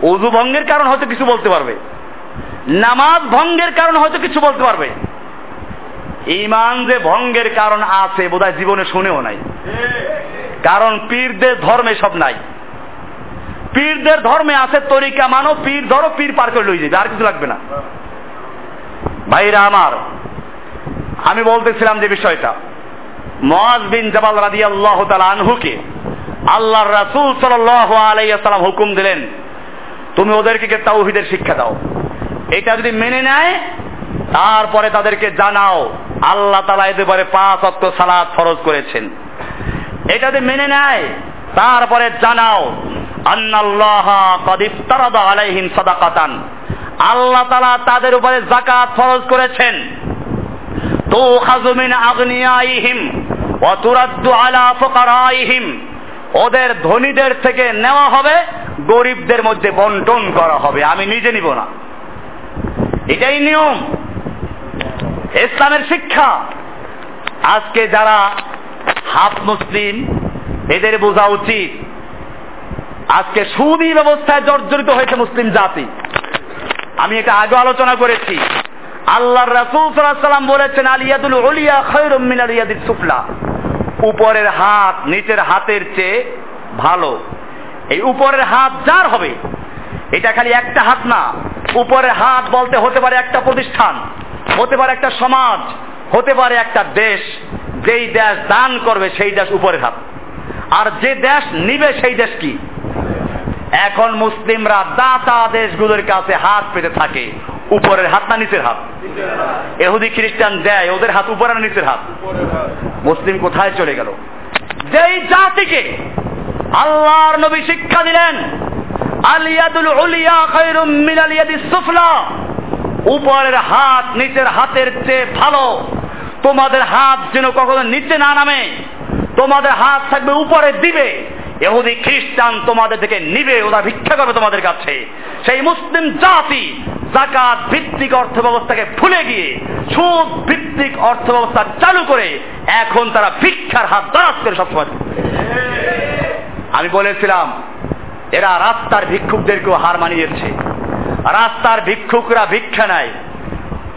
উজু ভঙ্গের কারণ হয়তো কিছু বলতে পারবে। নামাজ ভঙ্গের কারণ হয়তো কিছু বলতে পারবে। ইমান যে ভঙ্গের কারণ আছে, বোধহয় জীবনে শুনেও নাই। কারণ পীরদের ধর্মে সব নাই। পীরদের ধর্মে আছে তরিকা মানো, পীর ধরো, পীর পার করে লই যাবে, আর কিছু লাগবে না। ভাইরা আমার আমি বলতেছিলাম যে বিষয়টা। মহাজ বিন জবাল রাদি আল্লাহ আনহুকে আল্লাহর রাসুল সাল্লাহ আলাইসালাম হুকুম দিলেন, তুমি ওদেরকে তাওহিদের শিক্ষা দাও। এটা যদি মেনে নেয়, তারপরে তাদেরকে জানাও, আল্লাহ তালা এদের পরে পাঁচ অক্ট সালাদ ফরজ করেছেন। এটা যদি মেনে নেয়, তারপরে জানাও আল্লাহ তালা তাদের উপরে জাকাত ফরজ করেছেন। ওদের ধনীদের থেকে নেওয়া হবে, গরিবদের মধ্যে বন্টন করা হবে। আমি নিজে নিব না। এটাই নিয়ম। ইসলামের শিক্ষা। আজকে যারা হাফ মুসলিম, এদের বোঝা উচিত। আজকে সুদী ব্যবস্থায় জর্জরিত হয়েছে মুসলিম জাতি। আমি এটা আগে আলোচনা করেছি। আল্লাহর রাসূল সাল্লাম বলেছেন আলিয়াদুল উলিয়া খায়রুম মিন আলিয়াদিস সুফলা। উপরের হাত নিচের হাতের চেয়ে ভালো। এই উপরের হাত যার হবে? এটা খালি একটা হাত না। উপরের হাত বলতে হতে পারে একটা প্রতিষ্ঠান, হতে পারে একটা সমাজ, হতে পারে একটা দেশ। যেই দেশ দান করবে, সেই দেশ উপরের হাত। আর যে দেশ নিবে, সেই দেশ কি? এখন মুসলিমরা দাতা দেশগুলোর কাছে হাত পেতে থাকে। উপরের হাত না নিচের হাত? এহুদি খ্রিস্টান দেয়, ওদের হাত উপরে না নিচের হাত? মুসলিম কোথায় চলে গেল? যেই জাতিকে আল্লাহর নবী শিক্ষা দিলেন আলিয়াদুল উলিয়া খায়রুম মিন আলিয়াদিস সুফলা, উপরের হাত নিচের হাতের চেয়ে ভালো। তোমাদের হাত যেন কখনো নিচে না নামে, তোমাদের হাত থাকবে উপরে দিবে। এহুদি খ্রিস্টান তোমাদের থেকে নিবে, ওরা ভিক্ষা করবে তোমাদের কাছে। সেই মুসলিম জাতি জাকাত ভিত্তিক অর্থ ব্যবস্থাকে ভুলে গিয়ে সুদ ভিত্তিক অর্থ ব্যবস্থা চালু করে এখন তারা ভিক্ষার হাত দাঁড়াত করে সবসময়। আমি বলেছিলাম, এরা রাস্তার ভিক্ষুকদেরকেও হার মানিয়েছে। রাস্তার ভিক্ষুকরা ভিক্ষা নেয়।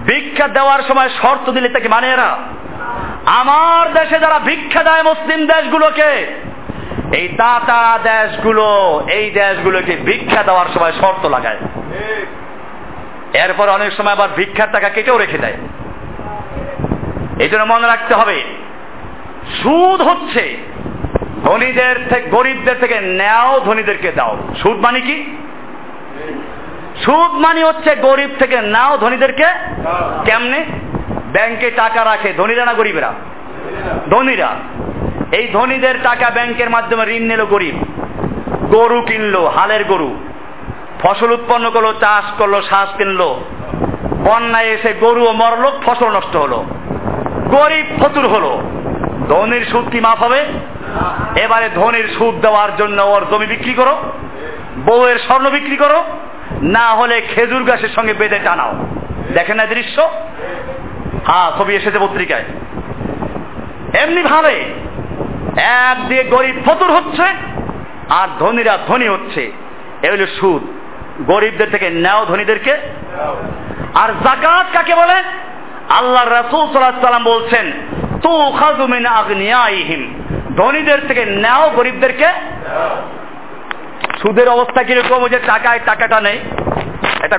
ভিক্ষা দেওয়ার সময় শর্ত দিলে তাকে মানে এরা। আমার দেশে যারা ভিক্ষা দেয় মুসলিম দেশগুলোকে, এই দাতা দেশগুলো, এই দেশগুলোকে ভিক্ষা দেওয়ার সময় শর্ত লাগায়। এরপর অনেক সময় আবার ভিক্ষার টাকা কেটেও রেখে দেয়। এই জন্য মনে রাখতে হবে, সুদ হচ্ছে ধনীদের থেকে, গরিবদের থেকে নেও ধনীদেরকে দাও। সুদ মানে কি? সুদ মানে হচ্ছে গরিব থেকে নাও ধনীদেরকে কেমনে? ব্যাংকে টাকা রাখে, ধনীরা না গরিবরা? ধনীরা। এই ধনীদের টাকা ব্যাংকের মাধ্যমে ঋণ নিল গরিব। গরু কিনলো, হালের গরু। ফসল উৎপন্ন করল, চাষ করল শ্বাস কিনলো। বন্যায় এসে গরু ও মরলো, ফসল নষ্ট হলো। গরিব ফতুর হলো। ধনির সুদ কি মাফ হবে? এবারে ধনির সুদ দেওয়ার জন্য ওর জমি বিক্রি করো, বউয়ের স্বর্ণ বিক্রি করো, না হলে খেজুর গাছের সঙ্গে বেঁধে টানাও। দেখেন না দৃশ্য? হ্যাঁ ছবি এসেছে পত্রিকায়। এমনি ভাবে এক দিয়ে গরিব ফতুর হচ্ছে, আর ধনীরা ধনী হচ্ছে। এ হলো সুদ। গরিবদের থেকে নেও ধনীদেরকে। আর জাকাত কাকে বলে? আল্লাহ রাসূল সাল্লাম বলছেন, তু খাজুমিন আগনিয়াইহিম। ধনীদের থেকে নেও গরিবদেরকে। সুদের অবস্থা কীরকম? যে টাকায় টাকাটা নেই।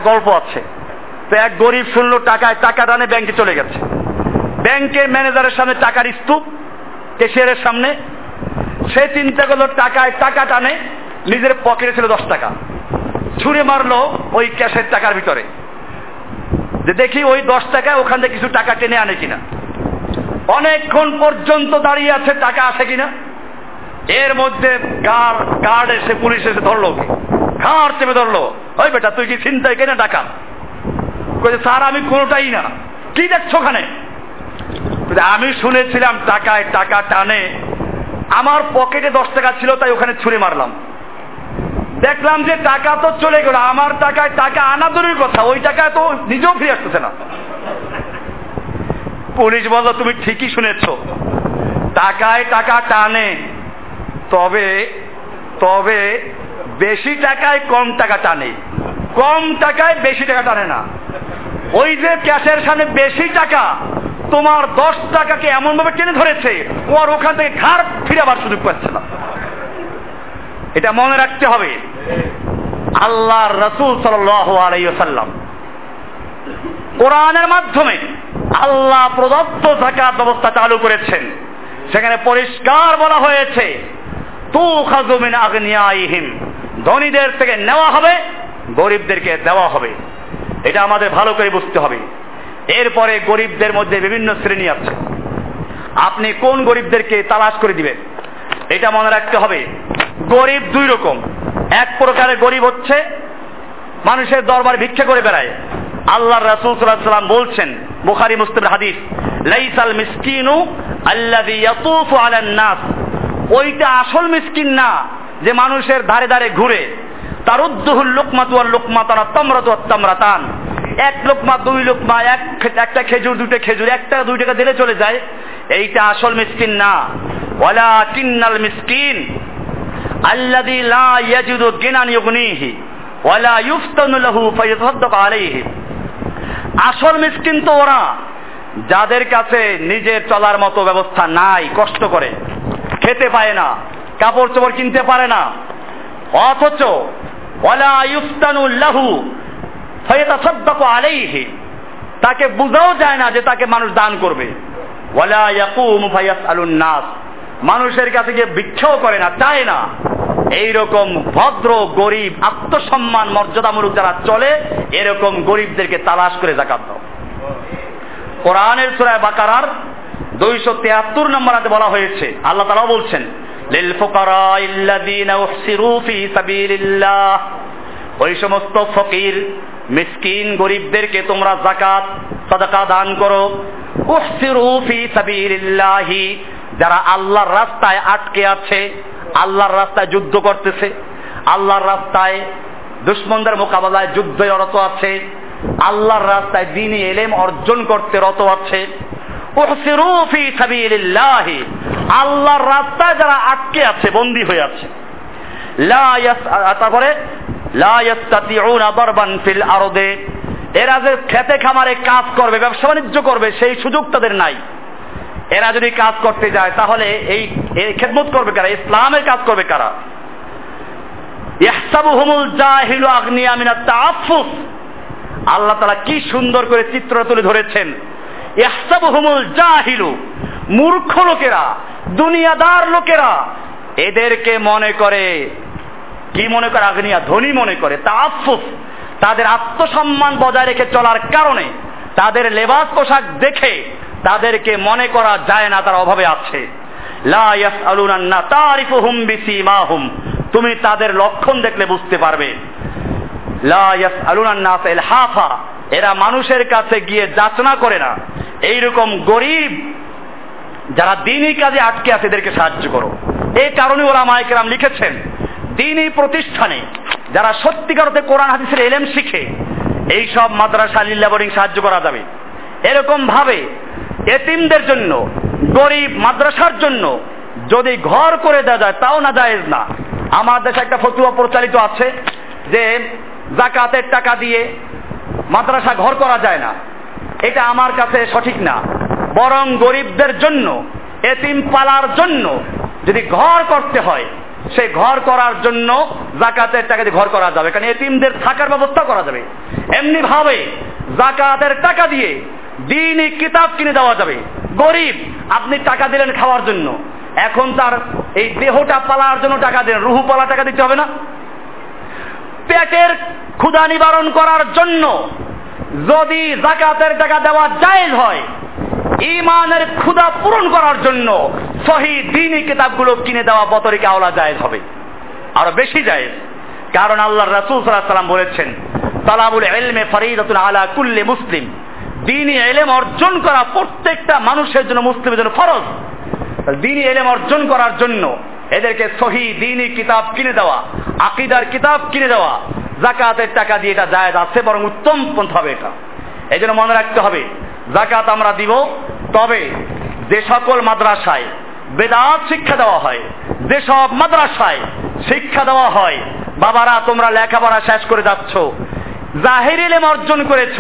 গল্প আছে। তো এক গরিব শুনলো, টাকায় টাকা টানে ব্যাংকে চলে গেছে। ব্যাংকের ম্যানেজারের সামনে টাকার স্তূপ, ক্যাশিয়ারের সামনে। সে চিন্তা করল, টাকায় টাকা টানে নিজের পকেটে ছিল দশ টাকা। ছুঁড়ে মারলো ওই ক্যাশের টাকার ভিতরে। যে দেখি ওই দশ টাকায় ওখান থেকে কিছু টাকা টেনে আনে কিনা। অনেকক্ষণ পর্যন্ত দাঁড়িয়ে আছে, টাকা আসে কিনা। এর মধ্যে গার্ড গার্ড এসে, পুলিশ এসে ধরলো ওকে। ঘাড় চেপে ধরলো। ওই বেটা, তুই কি চিন্তায় কেনা টাকা বলছে স্যার, আমি কোনোটাই না। কি দেখছ ওখানে? আমি শুনেছিলাম টাকায় টাকা টানে। আমার পকেটে দশ টাকা ছিল, তাই ওখানে ছুঁড়ে মারলাম। দেখলাম যে টাকা তো চলে গেল, আমার টাকায় টাকা আনা দূরের কথা, ওই টাকা তো নিজেও ফিরে আসতেছে না। পুলিশ বলল, তুমি ঠিকই শুনেছ, টাকায় টাকা টানে, তবে তবে বেশি টাকায় কম টাকা টানে। কম টাকায় বেশি টাকা টানে না। ওই যে ক্যাশের সামনে বেশি টাকা, তোমার দশ টাকাকে এমন ভাবে টেনে ধরেছে, ও আর ওখান থেকে ঘাড় ফিরে আবার সুযোগ পাচ্ছে না। এটা মনে রাখতে হবে। আল্লাহ রসুল সাল্লাম কোরআনের মাধ্যমে আল্লাহ প্রদত্ত জাকাত ব্যবস্থা চালু করেছেন। সেখানে পরিষ্কার বলা হয়েছে তু খাজুমিন ধনীদের থেকে নেওয়া হবে, গরিবদেরকে দেওয়া হবে। এটা আমাদের ভালো করে বুঝতে হবে। এরপরে গরিবদের মধ্যে বিভিন্ন শ্রেণি আছে। আপনি কোন গরিবদেরকে তালাশ করে দিবেন? এটা মনে রাখতে হবে গরিব দুই রকম। এক প্রকারের গরিব হচ্ছে মানুষের দরবার ভিক্ষা করে বেড়ায়। আল্লাহ রাসূল সাল্লাম বলছেন, বুখারী, মুসলিমের হাদিস, লাইসাল মিসকিনু আল্লাযী ইয়াতুফু আলান নাস। ওইটা আসল মিসকিন না যে মানুষের ধারে ধারে ঘুরে। তার তারুদ্দুহুল লুকমাতু ওয়াল লুকমাতানা তামরাতু ওয়াত তামরাতান। এক লোকমা, দুই লোকমা, এক একটা খেজুর দুটো খেজুর একটা দুই টাকা দিলে চলে যায়। এইটা আসল মিসকিন না। ওয়ালা কিন্নাল মিসকিন। আল্লাযী লা ইয়াজিদু গিনান ইউগনিহি ওয়ালা ইউফতানু লাহু ফায়াতাসাদ্দাকু আলাইহি। আসল মিসকিন তো ওরা, যাদের কাছে নিজের চলার মতো ব্যবস্থা নাই, কষ্ট করে, খেতে পায় না, কাপড় চোপড় কিনতে পারে না। অথচ ওয়ালা ইউফতানু লাহু ফায়াতাসাদ্দাকু আলাইহি। তাকে বুঝাও যায় না যে তাকে মানুষ দান করবে। ওয়ালা ইয়াকুমু ফায়াসআলুন নাস। মানুষের কাছে গিয়ে ভিক্ষাও করে না, চায় না। এইরকম ভদ্র, গরিব, আত্মসম্মান, মর্যাদামূলক যারা চলে, এরকম গরিবদেরকে তালাশ করে জাকাত দাও। কোরআনের সুরায় বাকারার দুইশো তিয়াত্তর নম্বর হাতে বলা হয়েছে, আল্লাহ তারাও বলছেন ওই সমস্ত ফকির, মিসকিন, গরিবদেরকে তোমরা জাকাত, সাদাকা দান করো। যারা আল্লাহর রাস্তায় আটকে আছে, আল্লাহর রাস্তায় যুদ্ধ করতেছে, আল্লাহর রাস্তায় দুশ্মনদের মোকাবেলায় যুদ্ধে রত আছে, আল্লাহর রাস্তায় দিনই এলেম অর্জন করতে রত আছে। আল্লাহর রাস্তায় যারা আটকে আছে, বন্দী হয়ে আছে। তারপরে ফিল আরদে, এরা যে খেতে খামারে কাজ করবে, ব্যবসা বাণিজ্য করবে, সেই সুযোগ তাদের নাই। এরা যদি কাজ করতে যায়, তাহলে এই খেদমত করবে কারা? ইসলামের কাজ করবে কারা? ইহসাবুহুমুল জাহিলু আগনিয়া মিনাত তাআফফুফ। আল্লাহ তাআলা কি সুন্দর করে চিত্র তুলে ধরেছেন। ইহসাবুহুমুল জাহিলু, মূর্খ লোকেরা, দুনিয়াদার লোকেরা, এদেরকে মনে করে, কি মনে করে? আগনিয়া ধনী মনে করে, তাআফফুফ। তাদের আত্মসম্মান বজায় রেখে চলার কারণে, তাদের লেবাস পোশাক দেখে তাদেরকে মনে করা যায় না, তার অভাবে আছে। তুমি তাদের লক্ষণ দেখলে বুঝতে পারবে। এরা মানুষের কাছে গিয়ে যাচনা করে না। এইরকম গরিব, যারা দিনই কাজে আটকে আছে, এদেরকে সাহায্য করো। এই কারণে ওরা মাইকেরাম লিখেছেন, দিনই প্রতিষ্ঠানে যারা সত্যিকার কোরআন, হাদিসের এলেম শিখে এই সব মাদ্রাসা লিল্লা বোর্ডিং সাহায্য করা যাবে। এরকম ভাবে এতিমদের জন্য, গরিব মাদ্রাসার জন্য, যদি ঘর করে দেওয়া যায়, তাও না জায়েজ না। আমার দেশে একটা ফতুয়া প্রচালিত আছে যে জাকাতের টাকা দিয়ে মাদ্রাসা ঘর করা যায় না। এটা আমার কাছে সঠিক না। বরং গরিবদের জন্য, এতিম পালার জন্য যদি ঘর করতে হয় সেই ঘর করার জন্য জাকাতের টাকা দিয়ে ঘর করা যাবে। কারণ এতিমদের থাকার ব্যবস্থা করা যাবে। এমনি ভাবে জাকাতের টাকা দিয়ে দিনই কিতাব কিনে দেওয়া যাবে। গরিব, আপনি টাকা দিলেন খাওয়ার জন্য। এখন তার এই দেহটা পালার জন্য টাকা দেন। রুহু পালা টাকা দিতে হবে না। পেটের ক্ষুধা নিবারণ করার জন্য যদি জাকাতের টাকা দেওয়া জায়েজ হয় ইমানের ক্ষুধা পূরণ করার জন্য সহি দিনই কিতাবগুলো কিনে দেওয়া বতরিকে আওলা জায়েজ হবে। আরও বেশি জায়েজ। কারণ আল্লাহ রাসূল আলাইহি সাল্লাম বলেছেন, তালাবুল ইলমে ফরিদাতুন আলা কুল্লি মুসলিম। দিনই এলেম অর্জন করা প্রত্যেকটা মানুষের জন্য মুসলিমের জন্য ফরজ। দিনই এলেম অর্জন করার জন্য এদেরকে সহি দিনই কিতাব কিনে দেওয়া, আকিদার কিতাব কিনে দেওয়া, জাকাতের টাকা দিয়ে এটা জায়েজ আছে, বরং উত্তম পন্থা হবে এটা। এই জন্য মনে রাখতে হবে, জাকাত আমরা দিব তবে যে সকল মাদ্রাসায় বেদাত শিক্ষা দেওয়া হয় যেসব মাদ্রাসায় শিক্ষা দেওয়া হয়, বাবারা তোমরা লেখাপড়া শেষ করে যাচ্ছ, জাহির ইলেম অর্জন করেছ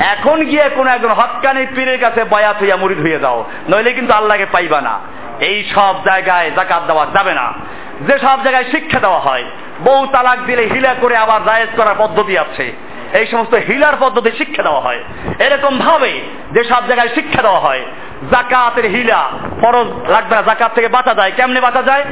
এখন গিয়ে কোন একজন হকানি পীরের কাছে বয়াত হইয়া মুড়িদ হয়ে যাও, নইলে কিন্তু আল্লাহকে পাইবা না। এই সব জায়গায় জাকাত দেওয়া যাবে না। যে সব জায়গায় শিক্ষা দেওয়া হয়, বউ তালাক দিলে হিলা করে আবার জায়েজ করার পদ্ধতি আছে। এই সমস্ত হিলার পদ্ধতি শিক্ষা দেওয়া হয়। এরকম ভাবে যে সব জায়গায় শিক্ষা দেওয়া হয় জাকাতের হিলা ফরজ লাগবে না জাকাত থেকে বাঁচা যায়। কেমনে বাঁচা যায়?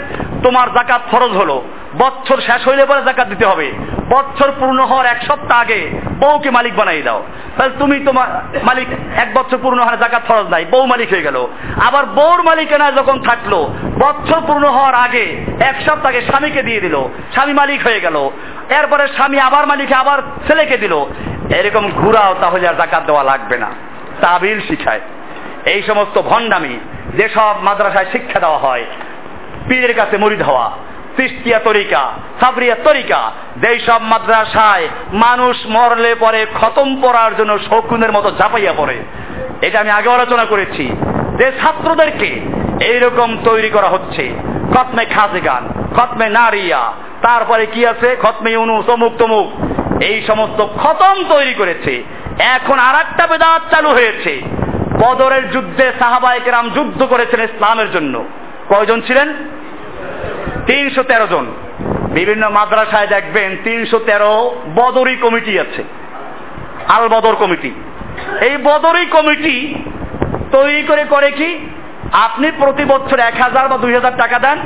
তোমার জাকাত ফরজ হলো। বছর শেষ হইলে পরে জাকাত দিতে হবে। বছর পূর্ণ হওয়ার এক সপ্তাহ আগে বউকে মালিক বানাই দাও। তাহলে তুমি তোমার মালিক, এক বছর পূর্ণ হওয়ার জাকাত ফরজ নাই, বউ মালিক হয়ে গেল। আবার বউর মালিকানা যখন থাকল বছর পূর্ণ হওয়ার আগে এক সপ্তাহ আগে স্বামীকে দিয়ে দিল। স্বামী মালিক হয়ে গেল। এরপরে স্বামী আবার মালিকে আবার ছেলেকে দিল। এরকম ঘুরাও তাহলে আর জাকাত দেওয়া লাগবে না। তাবিল শিখায়। এই সমস্ত ভণ্ডামি যেসব মাদ্রাসায় শিক্ষা দেওয়া হয় পীরের কাছে মরিদ হওয়া সৃষ্টিয়া তরিকা, সাবরিয়া তরিকা যেই সব মাদ্রাসায় মানুষ মরলে পরে খতম পড়ার জন্য শকুনের মতো ঝাঁপাইয়া পড়ে। এটা আমি আগে আলোচনা করেছি। যে ছাত্রদেরকে এইরকম তৈরি করা হচ্ছে, খতমে খাজে গান খতমে নারিয়া, তারপরে কি আছে? খতমে ইউনু তমুক তমুক। এই সমস্ত খতম তৈরি করেছে। এখন আর একটা বেদাত চালু হয়েছে। বদরের যুদ্ধে সাহাবায়কেরাম যুদ্ধ করেছেন ইসলামের জন্য। কয়জন ছিলেন? তিনশো তেরো জন। বিভিন্ন মাদ্রাসায় দেখবেন তিনশো তেরো বদরি কমিটি আছে। আল বদর কমিটি। এই বদরি কমিটি তৈরি করে করে কি? আপনি প্রতি বছর এক হাজার বা দুই হাজার টাকা দেন,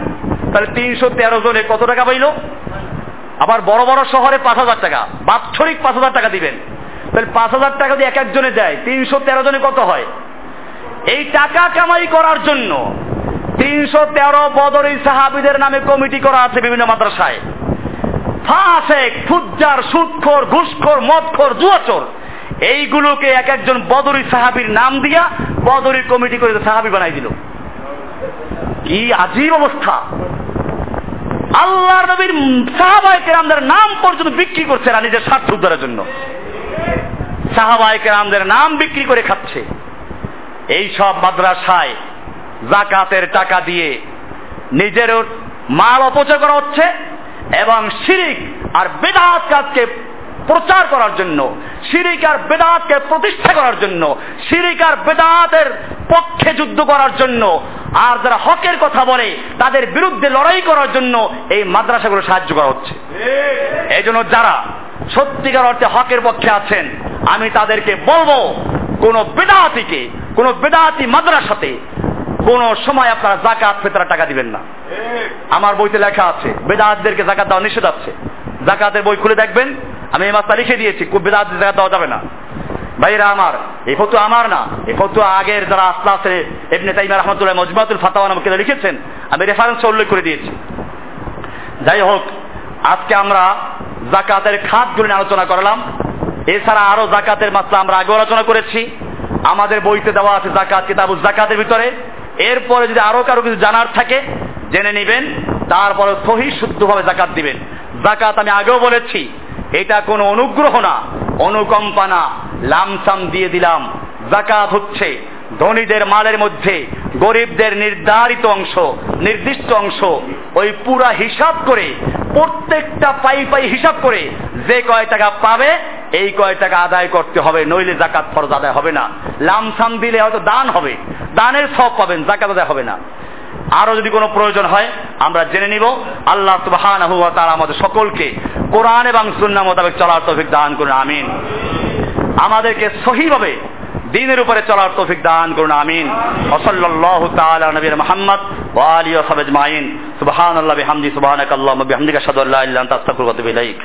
তাহলে তিনশো তেরো জনে কত টাকা পাইল? আবার বড় বড় শহরে পাঁচ হাজার টাকা, বাৎসরিক পাঁচ হাজার টাকা দিবেন। তাহলে পাঁচ হাজার টাকা দিয়ে এক একজনে দেয়, তিনশো তেরো জনে কত হয়? এই টাকা কামাই করার জন্য তিনশো তেরো বদরি সাহাবিদের নামে কমিটি করা আছে বিভিন্ন মাদ্রাসায়। ফাসেক, ফুজ্জার সুদখোর ঘুষখোর, মদখোর জুয়াচোর এইগুলোকে এক একজন বদরি সাহাবির নাম দিয়া বদরি কমিটি করে সাহাবি বানাই দিল। কি আজীব অবস্থা! আল্লাহ নবীর সাহাবাহিক রামদের নাম পর্যন্ত বিক্রি করছে না নিজের স্বার্থ উদ্ধারের জন্য। সাহাবাহিক রামদের নাম বিক্রি করে খাচ্ছে। এই সব মাদ্রাসায় জাকাতের টাকা দিয়ে নিজের মাল অপচয় করা হচ্ছে এবং শিরিক আর বেদাত কাজকে প্রচার করার জন্য, শিরিক আর বেদাতকে প্রতিষ্ঠা করার জন্য, শিরিক আর বেদাতের পক্ষে যুদ্ধ করার জন্য, আর যারা হকের কথা বলে তাদের বিরুদ্ধে লড়াই করার জন্য এই মাদ্রাসাগুলো সাহায্য করা হচ্ছে। এই জন্য যারা সত্যিকার অর্থে হকের পক্ষে আছেন, আমি তাদেরকে বলব, কোন বেদাতিকে, কোন বেদাতি মাদ্রাসাতে কোন সময় আপনারা জাকাত ফেতরা টাকা দিবেন না। আমার বইতে লেখা আছে, বেদাতদেরকে জাকাত দেওয়া নিষেধ আছে। জাকাতের বই খুলে দেখবেন, আমি এই মাসটা লিখে দিয়েছি বেদাত জাকাত দেওয়া যাবে না। ভাইরা আমার, এই ফটো আমার না, এই ফটো আগের যারা আস্তে আস্তে এমনি তাইমা রহমতুল্লাহ মজমাতুল ফাতাওয়া নামকে লিখেছেন, আমি রেফারেন্স উল্লেখ করে দিয়েছি। যাই হোক, আজকে আমরা জাকাতের খাতগুলো নিয়ে আলোচনা করলাম। এছাড়া আরও জাকাতের মাত্রা আমরা আগে আলোচনা করেছি। আমাদের বইতে দেওয়া আছে জাকাত কিতাবুল জাকাতের ভিতরে। এরপরে যদি আরও কারও কিছু জানার থাকে, জেনে নিবেন, তারপরে সহি শুদ্ধভাবে জাকাত দিবেন। জাকাত আমি আগেও বলেছি, এটা কোনো অনুগ্রহ না, অনুকম্পা না, লামসাম দিয়ে দিলাম। জাকাত হচ্ছে ধনীদের মালের মধ্যে গরিবদের নির্ধারিত অংশ, নির্দিষ্ট অংশ ওই পুরা হিসাব করে, প্রত্যেকটা পাই পাই হিসাব করে যে কয় টাকা পাবে, এই কয় টাকা আদায় করতে হবে, নইলে জাকাত ফরজ আদায় হবে না। লামসাম দিলে হয়তো দান হবে, দানের সব পাবেন, জাকাত আদায় হবে না। আরও যদি কোনো প্রয়োজন হয়, আমরা জেনে নিব। আল্লাহ সুবহানাহু ওয়া তাআলা আমাদের সকলকে কোরআন এবং সুন্নাহ মোতাবেক চলার তৌফিক দান করুন, আমিন। আমাদেরকে সহিভাবে দিনের উপরে চলার তৌফিক দান করুন, আমিন। ওসল্লাল্লাহু তাআলা নবীর মুহাম্মদ ওয়া আলিহি ওয়া সাহবিহি আজমাইন। সুবহানাল্লাহি, বিহামদি সুবহানাকাল্লাহুম্মা বিহামদিকা, আশহাদু আল্লা ইলাহা ইল্লা আনতা, আস্তাগফিরুকা ওয়া আতুবু ইলাইক।